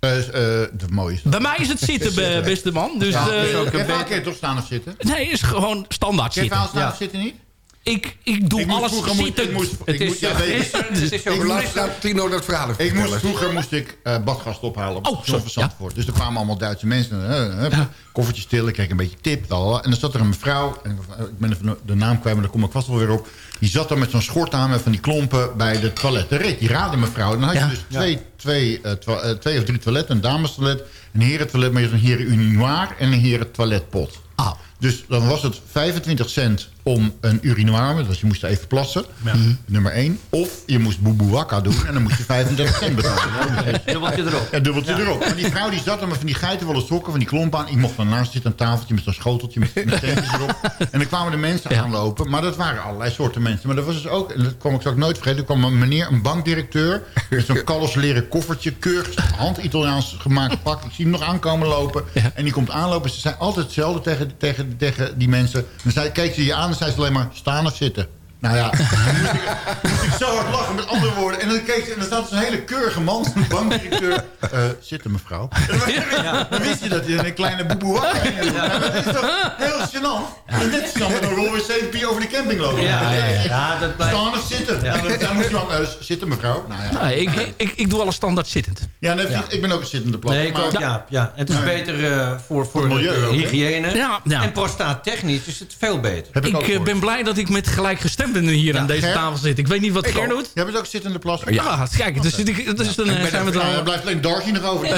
Eh, eh, de mooiste. bij mij is het zitten, be- beste man. Dus, Ja, eh, dus ook een beetje toch staan of zitten? nee, is gewoon standaard je zitten. verhaal staan Ja. of zitten niet? Ik, ik doe Ik alles vroeger moest- ik moest- Het ik is, moest- ja, het weet is, je. het is zo Ik Laat Tino dat verhaal even Ik moest, vertellen. vroeger moest ik eh badgast ophalen op Oh, zo, Zandvoort. Dus er kwamen allemaal Duitse mensen. eh, eh, Koffertje stil, ik kreeg een beetje tip. lalala. En dan zat er een mevrouw, en ik ben even de naam kwijt, maar daar kom ik vast wel weer op. Die zat dan met zo'n schort aan met van die klompen bij de toiletten. Reed die raadde mevrouw. Dan had je Ja. dus twee, twee, twa- twee of drie toiletten. Een damestoilet, een herentoilet, maar je had een heren urinoir en een heren toiletpot. Ah. Dus dan was het 25 cent om een urinoir, dus je moest even plassen. Nummer 1. Of je moest boeboewakka doen en dan moest je 35 cent betalen. (laughs) Dubbeltje erop. Ja, dubbeltje erop. Maar die vrouw die zat er met van die geitenwolle sokken, van die klompen aan. Ik mocht daarnaast zitten, een tafeltje met zo'n schoteltje met, met steentjes erop. En dan kwamen de mensen aanlopen. Maar dat waren allerlei soorten mensen. Maar dat was dus ook, en dat kwam ik zo nooit vergeten. Er kwam een meneer, een bankdirecteur, met zo'n kalfsleren koffertje. Keurig hand-Italiaans gemaakt pak. Ik zie hem nog aankomen lopen. En die komt aanlopen. Ze zei altijd hetzelfde tegen, tegen, tegen die mensen. Dan zei, keek ze je aan ze alleen maar, staan of zitten. Nou ja, dan moest ik, dan moest ik zo hard lachen met andere woorden. En dan keek ze en dan staat zo'n hele keurige man, een bankdirecteur. Eh, zitten mevrouw. (laughs) En dan, dan wist je dat je een kleine boeboe wakker ging. Ja. Dat is toch heel gênant. Dat is net zo met een Rollway 7 over de camping lopen. Ja, ja, ja. Ja, dat blijft- Staan of zitten. Ja. dan, dan moet je dan, eh, zitten mevrouw. Nou ja, Nee, ik, ik, ik doe alles standaard zittend. ja, dan je- ik ben ook een zittende plat. Nee, ook, ja, ja. Het is Nee. beter eh, voor, voor, het milieu de ook, hygiëne. Ja, ja. En prostaattechnisch is het veel beter. Heb ik, ben blij dat ik met gelijkgestemden hier aan deze Ger? tafel zit. Ik weet niet wat Ik Ger ook. doet. Jij bent ook zittende plas? Ja, kijk, dus, dus dan eh, zijn we er blijft alleen Darcy nog over. (laughs)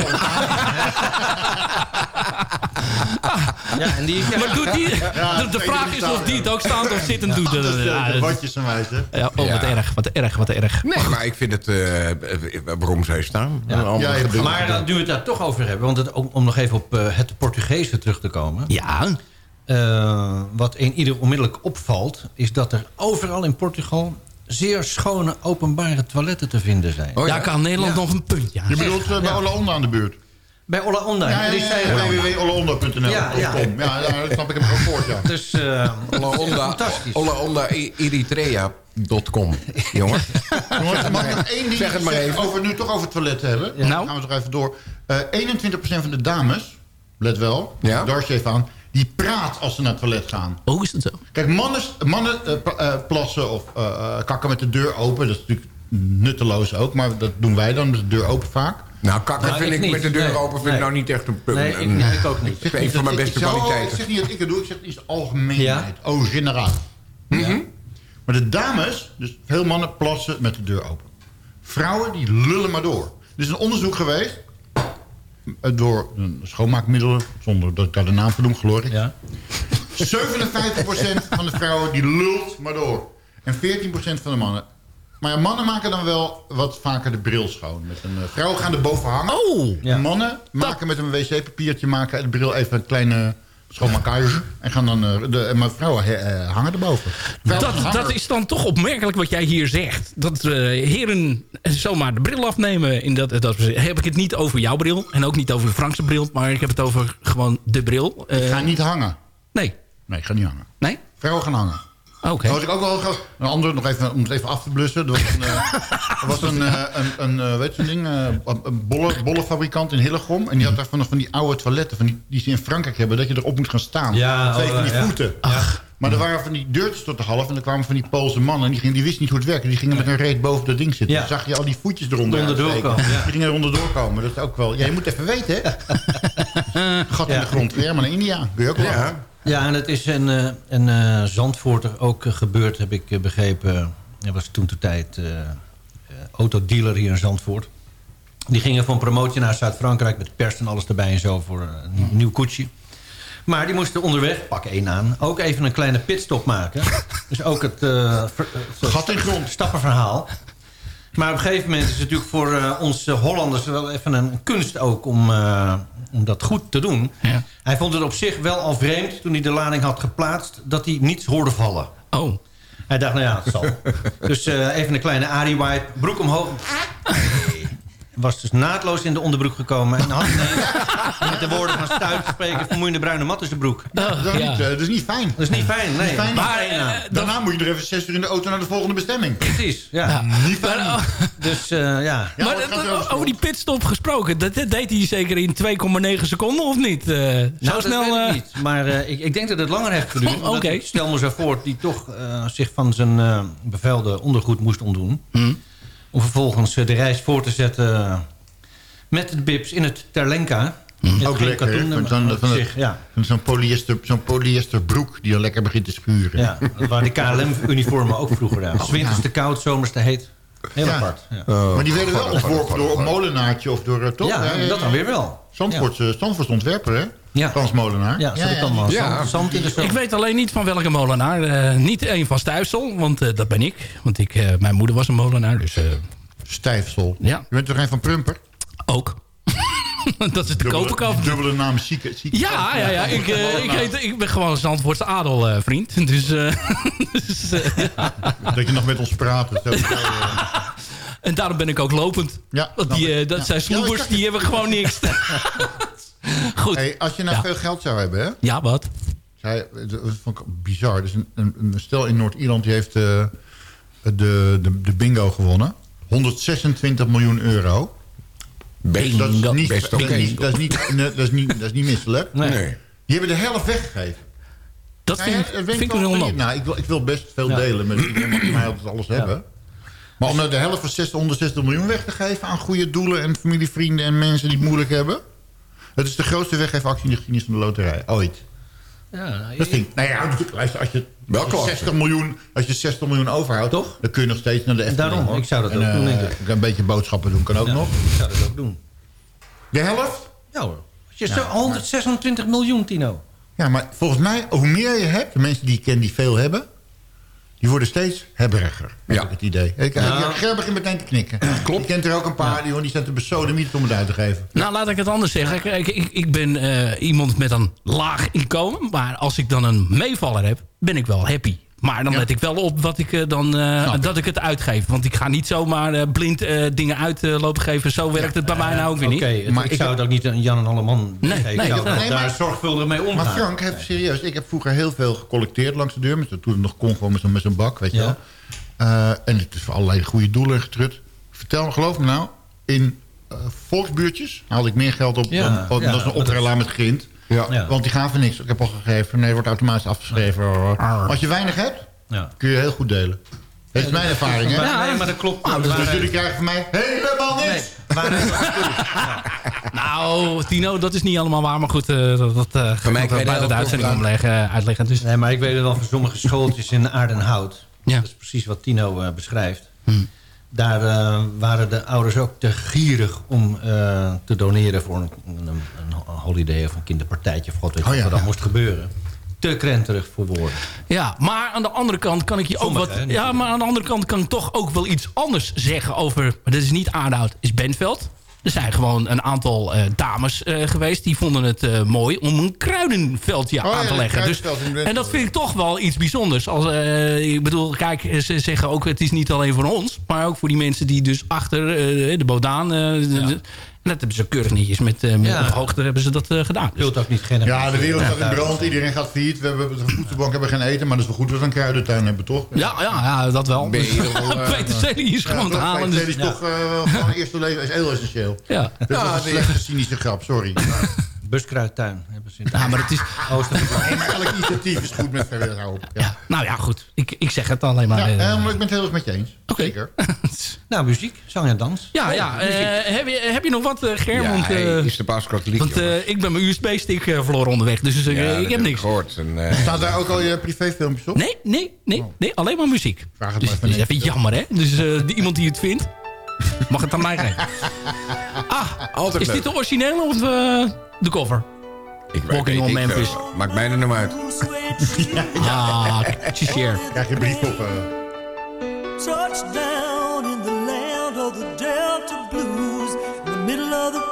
Ja, en die... Maar doet die, Ja, de, vraag is of die het ook staand of zittend doet. (laughs) Dat is de- Ja, watjes ja, oh, wat Ja. erg, wat erg, wat erg. Nee, maar ik vind het... eh, eh, waarom zij staan? Je. Maar dan nu we het daar toch over hebben... want het, om, nog even op eh, het Portugese terug te komen... Ja, eh, wat in ieder onmiddellijk opvalt... is dat er overal in Portugal zeer schone openbare toiletten te vinden zijn. Oh, ja? daar kan Nederland nog een puntje aan Je bedoelt eh, bij Ola Onda aan de buurt? Bij Ola Onda. Ja, ja, die ja, zei ja, er. Ja, ja. Ja, ja, ja, dat snap ik hem gehoord, ja. Dus eh, Olaonda, fantastisch. (laughs) Jongen. Jongens, mag ik nog één ding Zeg het maar even. over nu toch over toiletten hebben? Dan Nou? gaan we toch even door. Eh 21% van de dames, let wel, Ja? Darcy even aan... die praat als ze naar het toilet gaan. Oh, is dat zo? Kijk, mannen, mannen eh, eh, plassen of eh, eh, kakken met de deur open. Dat is natuurlijk nutteloos ook, maar dat doen wij dan met de deur open vaak. Nou, kakken Nou, vind ik met de deur Nee. open vind ik Nee. nou niet echt een punt. Nee, ik, nee, ik ook niet. Ik een van mijn beste ik zou- Ik zeg niet dat ik het doe, ik zeg het is algemeenheid. Ja? Oh, generaal. Maar de dames, dus veel mannen plassen met de deur open. Vrouwen die lullen maar door. Er is een onderzoek geweest door een schoonmaakmiddelen, zonder dat ik daar de naam van noem, geloof ik. Ja. 57% van de vrouwen die lult maar door. En 14% van de mannen. Maar ja, mannen maken dan wel wat vaker de bril schoon. Met een, eh, vrouwen gaan er boven hangen. Oh! Ja. Mannen maken met een wc-papiertje maken de bril even een kleine schoonmaakage. En gaan dan, eh, de, maar vrouwen eh, hangen erboven. Dat, hangen dat is dan toch opmerkelijk wat jij hier zegt. Dat eh, heren zomaar de bril afnemen. In dat, dat, heb ik het niet over jouw bril. En ook niet over de Frankse bril. Maar ik heb het over gewoon de bril. Ik Eh, ga niet hangen. Nee. Nee, ik ga niet hangen. Nee? Vrouwen gaan hangen. Oké. Dat was ik ook wel Een andere, nog even, om het even af te blussen. Er was een, eh, er was een, eh, een, een eh, weet je ding, eh, een- bolle, bollenfabrikant in Hillegom. En die had daar van, van die oude toiletten, van die, die ze in Frankrijk hebben, dat je erop moet gaan staan. Ja, Twee oh, van die ja. voeten. Maar er waren van die deurtjes tot de half en er kwamen van die Poolse mannen. En die, gingen, die wisten niet hoe het werkte. Die gingen met een reet boven dat ding zitten. Ja. Dan zag je al die voetjes eronder uitsteken. doorkomen, ja. Die gingen eronder doorkomen. Dat is ook wel... Ja, je moet even weten, hè. (laughs) Gat in de grond. Weer maar naar India. Kun je ook wel. Ja. Ja, en het is een, eh, een eh, Zandvoorter ook eh, gebeurd, heb ik begrepen. Er was toen de tijd eh, autodealer hier in Zandvoort. Die gingen een promotie naar Zuid-Frankrijk met pers en alles erbij en zo voor een nieuw, nieuw koetsje. Maar die moesten onderweg, pak één aan, ook even een kleine pitstop maken. (laughs) dus ook het, ver- het Gat in grond. stappenverhaal. Maar op een gegeven moment is het natuurlijk voor eh, ons Hollanders wel even een kunst ook om, om dat goed te doen. Ja. Hij vond het op zich wel al vreemd toen hij de lading had geplaatst dat hij niets hoorde vallen. Oh. Hij dacht, nou ja, het zal. (laughs) dus eh, even een kleine Ari-wipe, broek omhoog. (laughs) Was dus naadloos in de onderbroek gekomen. En had (laughs) met de woorden van Stuit spreken... vermoeiende bruine mat in zijn broek. Dat is, niet, eh, dat is niet fijn. Dat is niet fijn, nee. Fijn, Maar, fijn, eh, Daarna moet je er even zes uur in de auto naar de volgende bestemming. Precies, ja. Niet fijn. Dus eh, ja. Ja, maar dat- er over die pitstop gesproken. Dat, dat deed hij zeker in 2,9 seconden of niet? Eh, zo Nou, snel... ik eh, niet. Maar eh, ik, ik denk dat het langer heeft geduurd. (laughs) Oh, Stel me zo voor, die toch eh, zich van zijn eh bevelde ondergoed moest ontdoen. Hm. Om vervolgens eh, de reis voor te zetten eh, met de bips in het Terlenka. Met Ook lekker, katoen, Van zo'n- van zich, ja. Zo'n polyester, zo'n polyester broek die al lekker begint te schuren. Ja, dat waren die KLM-uniformen ook vroeger. Ja. 's Winters te koud, zomers te heet. Heel Ja. apart. Ja. maar die werden wel ontworpen door een molenaartje of door... eh, toch? Ja, dat dan weer wel. Zandvoortse, Zandvoortse ontwerper, hè? Ja. Frans Molenaar. Ja, ik allemaal Ja. zand, zand in de. Ik weet alleen niet van welke molenaar. Eh, niet een van Stuyfsel, want eh, dat ben ik. Want ik, eh, mijn moeder was een molenaar, dus eh, Stijfsel. Ja. Je bent toch een van Prumper? ook. (laughs) (laughs) dat is de Dubbele- kopenkaf. Dubbele naam zieke. zieke Ja, ja, ja. Ik, eh, ik, (laughs) heet, ik ben gewoon een Zandvoortse adel, eh, vriend. (laughs) Dus, eh, dus, ja. Dat je nog met ons praat. Zo, En daarom ben ik ook lopend. Ja, Want die, dat zijn ik- die hebben gewoon niks. Goed. hey, als je nou veel geld zou hebben, hè? Ja, wat? Zij, dat vond ik bizar. Dus een, een, een stel in Noord-Ierland die heeft de, de, de bingo gewonnen. 126 miljoen euro. Best, Dat is niet, best dat oké. is niet, (laughs) dat is niet, dat is niet, dat is niet misselijk. Nee. Nee. Die hebben de helft weggegeven. Dat Nou vind, ja, ik- dat vind ik wel onnodig. Nou, ik wil, ik wil best veel delen met iedereen. mag mij altijd alles hebben. Maar om nou de helft van 60, 160 miljoen weg te geven... aan goede doelen en familievrienden en mensen die het moeilijk hebben... het is de grootste weggeefactie in de geschiedenis van de loterij. Ooit. Ja, Dat vind ik, nou ja, (laughs) luister, als je, Wel als je, klasse. 60 miljoen, als je 60 miljoen overhoudt... Toch? dan kun je nog steeds naar de Efteling. Daarom, hoor. ik zou dat En, ook doen, eh, denk ik. Een beetje boodschappen doen kan ook Ja, nog. ik zou dat ook doen. De helft? Ja hoor. Als Je zo 126 miljoen, Tino. Ja, maar volgens mij, hoe meer je hebt... de mensen die ik ken die veel hebben... die worden steeds hebberiger. Ja. het idee. Ik, Ja. ja. Ger begint meteen te knikken. (clears throat) Klopt. Je kent er ook een paar die, die staan te besodemieten om het uit te geven. Nou, laat ik het anders zeggen. Ik, ik, ik- ik ben eh, iemand met een laag inkomen. Maar als ik dan een meevaller heb, ben ik wel happy. Maar dan let ik wel op wat ik, eh, dan, eh, dat ik het uitgeef. Want ik ga niet zomaar eh, blind eh, dingen uit eh, lopen geven. Zo werkt het bij mij nou ook weer niet. Het- ik, zou het ook niet aan Jan en Alleman Nee, geven. nee, ik zou nee, daar maar- zorgvuldig mee omgaan. Maar Frank, serieus. Ik heb vroeger heel veel gecollecteerd langs de deur. Met, toen het nog kon gewoon met zo'n met zo'n bak, weet je Ja. wel. Eh, en het is voor allerlei goede doelen getrut. Vertel me, geloof me nou, in eh, volksbuurtjes haalde ik meer geld op Ja, dan, dan ja, dat is een oprijlaan met grind. Ja. Want die gaven niks. Ik heb al gegeven. Nee, wordt automatisch afgeschreven. hoor. Maar als je weinig hebt, Ja. kun je heel goed delen. Dat is mijn ervaring, hè? Maar- nee, maar dat klopt. Ah, dus, Maar- dus jullie krijgen van mij helemaal niks. (laughs) Nou, Tino, dat is niet allemaal waar. Maar goed, eh, dat, dat eh, ga mij bij de uitzending omleggen, uitleggen. Dus. Nee, maar ik weet het wel van sommige schooltjes in Aardenhout. Dat is precies wat Tino eh, beschrijft. Daar eh, waren de ouders ook te gierig om eh, te doneren voor een, een, een holiday of een kinderpartijtje. Of god weet Oh ja, wat er ja. moest gebeuren. Te krenterig voor woorden. Ja, maar aan de andere kant kan ik je ook wat. hè, Ja, maar aan de andere kant kan ik toch ook wel iets anders zeggen over. Maar dat is niet Aardehout, is Benveld. Er zijn gewoon een aantal eh, dames eh, geweest die vonden het eh, mooi om een kruidenveldje Oh ja, aan te leggen. Dus, en dat vind ik toch wel iets bijzonders. Als, ik bedoel, kijk, ze zeggen ook het is niet alleen voor ons, maar ook voor die mensen die dus achter de bodaan. En dat hebben ze keurig netjes met, eh, met Ja. op hoogte hebben ze dat eh, gedaan. Dus, ook niet geen Ja, de wereld staat in brand. Iedereen gaat failliet. We hebben de voedselbank hebben geen eten. Maar dat is wel goed dat we een kruidentuin hebben, toch? ja, ja, ja, dat wel. (laughs) Peter Celie is gewoon te halen. Peter dus- is toch eh, gewoon eerste leven is heel essentieel. Ja. Dat Ja, was een slechte cynische grap, sorry. (laughs) Buskruidtuin hebben ze in Ja, maar het is... (laughs) Elk initiatief is goed met verder hou op. Ja. Nou ja, goed. Ik, ik zeg het alleen maar. Ja, eh, eh, maar ik ben het heel erg met je eens. Zeker. (laughs) Nou, muziek, zang en dans. ja, ja. eh, heb, je, heb je nog wat, eh Ger? Ja, want, eh, hij is de want eh, ik ben mijn USB-stick eh, verloren onderweg. Dus Ja, ik heb niks. gehoord. En, eh, Staat daar ook al je privéfilmpjes op? Nee, nee, nee, nee. Alleen maar muziek. Vraag het Dus maar even jammer, hè? Dus eh, die, iemand die het vindt, mag het aan mij geven. (laughs) Ah, Altijd is leuk. dit de originele of eh, de cover? Ik weet- Walking weet on ik Memphis. veel. Maakt mij er nou uit. (laughs) Ah, cheer. (laughs) Krijg je brief op. eh, Touchdown in the land of the Delta Blues, in the middle of the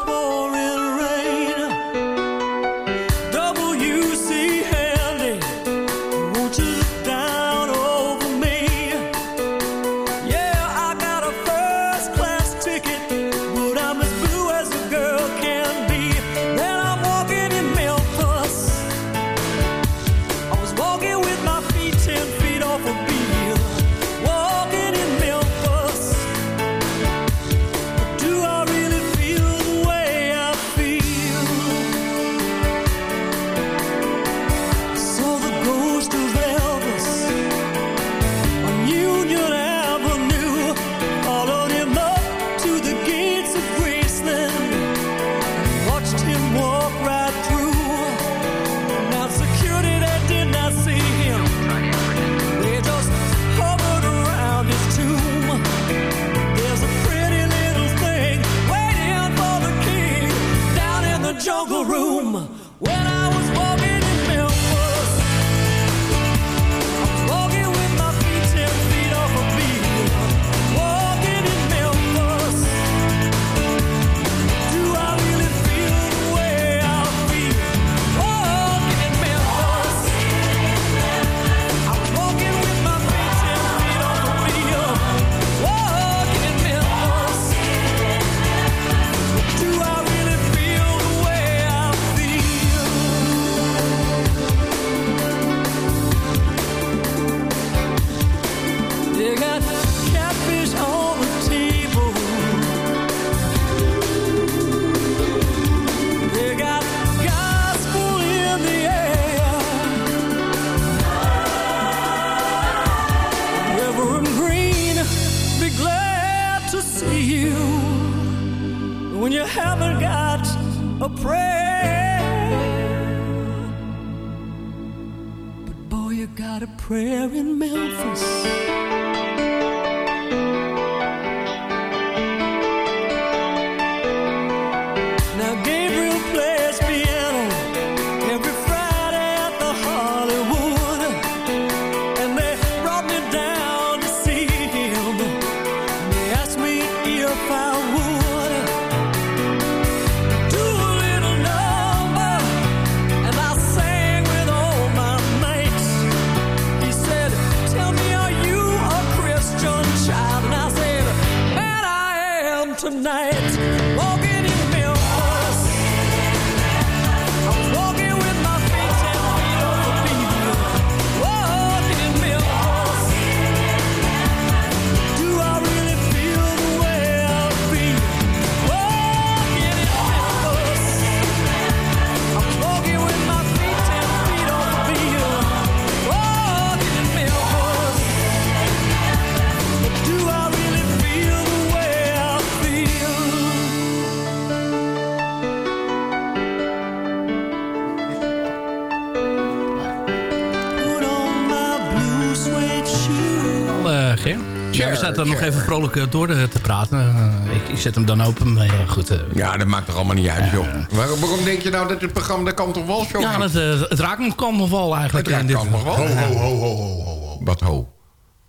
Nog even vrolijk eh, door te praten. Eh, ik, ik zet hem dan open. Maar ja, goed. eh, Ja, dat maakt toch allemaal niet uit, joh. Waarom, waarom denk je nou dat dit programma de Kant wel show ja, het, het raakt me carnaval eigenlijk. Het raakt in dit- carnaval. Ho, ho, ho, ho, ho, ho. Wat ho?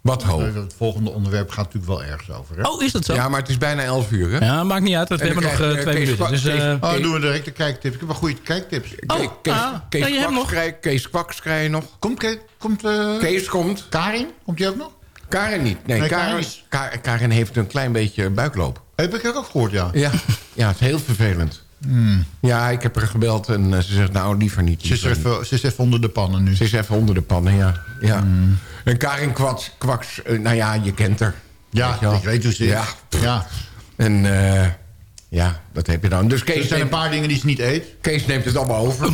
Wat ho? Het volgende onderwerp gaat natuurlijk wel ergens over. Hè? Oh, is dat zo? Ja, maar het is bijna 11 uur, hè? Ja, maakt niet uit. We En hebben nog twee minuten. Kees Dus, eh, Oh, doen we direct de kijktips. Ik heb een goede kijktips. Kees, Kees, ah, Kees, hebt Kwaks nog. krijg- Kees Kwaks krijg je nog. Komt, komt eh, Kees komt. Karin? Komt die ook nog? Karen niet. Nee, Nee, Karen, Karen is- Ka- Karen heeft een klein beetje buikloop. Heb ik ook gehoord, ja. Ja, ja het is heel vervelend. Hmm. Ja, ik heb haar gebeld en eh, ze zegt nou liever niet. Ze is, even, ze is even onder de pannen nu. Ze is even onder de pannen, ja. ja. Hmm. En Karin Kwaks, Kwaks, eh, nou ja, je kent haar. Ja, Weet je wel. ik weet hoe ze is. Ja. Ja. En eh, ja, dat heb je dan. Dus Er Kees zijn een paar dingen die ze niet eet. Kees neemt het allemaal over. Een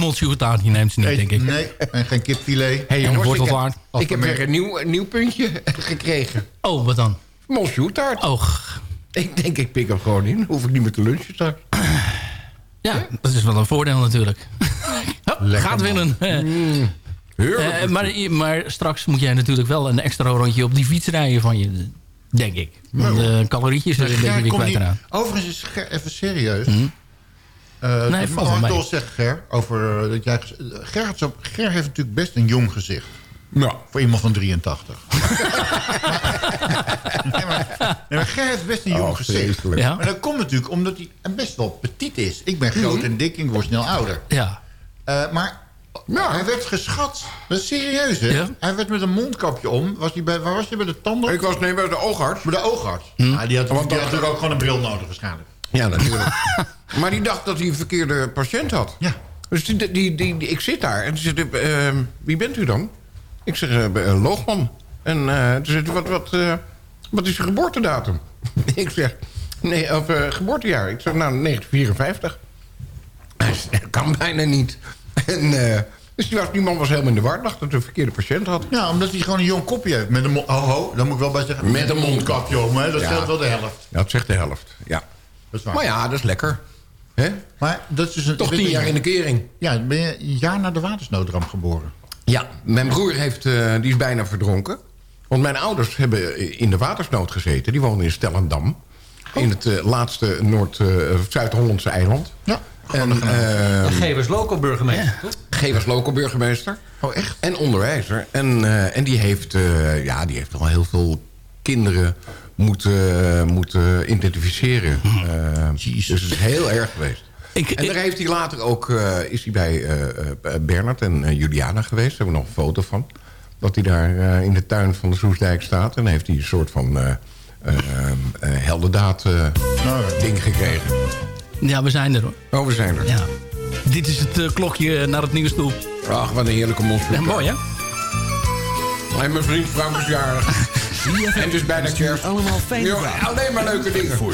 die neemt ze niet, Eet- denk ik. Nee, en geen kipfilet. Hey, een jongens, ik wortelvaart. heb, ik heb weer een nieuw, een nieuw puntje (laughs) gekregen. Oh, wat dan? Monsjoetaart. Oh, g- Ik denk, ik pik hem gewoon in. Hoef ik niet meer te lunchen straks. ja, dat is wel een voordeel natuurlijk. Hop, Lekker, gaat winnen. Mm. Heerlijk. Eh, maar, maar straks moet jij natuurlijk wel een extra rondje op die fiets rijden van je. Denk ik. Want de calorietjes zijn een beetje Ger weer komt kwijt. Overigens is Ger even serieus. Hm? Eh, Nee, ik valt wel zeggen, Ger, over eh, dat jij... ges- Ger, had zo- Ger heeft natuurlijk best een jong gezicht. Ja. Voor iemand van 83. (laughs) nee, maar, nee, maar Ger heeft best een jong Oh, gezicht. Ja? Maar dat komt natuurlijk omdat hij best wel petit is. Ik ben groot en dik en ik word snel ouder. Ja. Eh, maar Ja. hij werd geschat. Dat is serieus, hè? Ja? Hij werd met een mondkapje om. Was hij bij, waar was hij bij de tanden? Ik was nee, bij de oogarts. Bij de oogarts. Hm? Ja, die had, die had natuurlijk ook gewoon een bril nodig waarschijnlijk. Ja, natuurlijk. (laughs) maar die dacht dat hij een verkeerde patiënt had. Ja. Dus die, die, die, die- ik zit daar en ze zegt, eh, eh, wie bent u dan? Ik zeg, eh, een loogman. En eh ze zegt, wat, wat, eh, wat is je geboortedatum? (laughs) ik zeg, nee, of eh, geboortejaar. Ik zeg, nou, 1954. (laughs) Hij zegt, dat kan bijna niet. (laughs) En, eh, dus die, was, die man was helemaal in de war. Dacht dat hij een verkeerde patiënt had. Ja, omdat hij gewoon een jong kopje heeft. Met een oh, ho, daar moet ik wel bij zeggen. Met een mondkapje om, hè? Dat Ja. scheelt wel de helft. Dat zegt de helft, ja. Dat is waar. Maar ja, dat is lekker. Hè? Maar dat is dus een, Toch tien jaar in de kering. Ja, ben je een jaar na de watersnoodramp geboren. Ja, mijn broer heeft, eh, die is bijna verdronken. Want mijn ouders hebben in de watersnood gezeten. Die woonden in Stellendam. In het eh, laatste Noord, eh, Zuid-Hollandse eiland. Ja. En uh, Gevers Local burgemeester, toch? G was local burgemeester. Oh, echt? En onderwijzer. En, eh, en die, heeft, eh, ja, die heeft al heel veel kinderen moeten, moeten identificeren. Eh, dus het is heel erg geweest. Ik, En daar ik- heeft hij later ook, eh, is hij bij eh, eh, Bernard en eh, Juliana geweest. Daar hebben we nog een foto van. Dat hij daar eh, in de tuin van de Soesdijk staat. En dan heeft hij een soort van eh eh, eh, heldendaad eh, ding gekregen. Ja, we zijn er hoor. Oh, we zijn er. Ja. Dit is het eh, klokje naar het nieuws toe. Ach, wat een heerlijke monster. Ja, mooi hè? En mijn vriend Frank is jarig. (laughs) en dus bijna kerst. Allemaal fijne Ja, alleen maar leuke dingen. Voor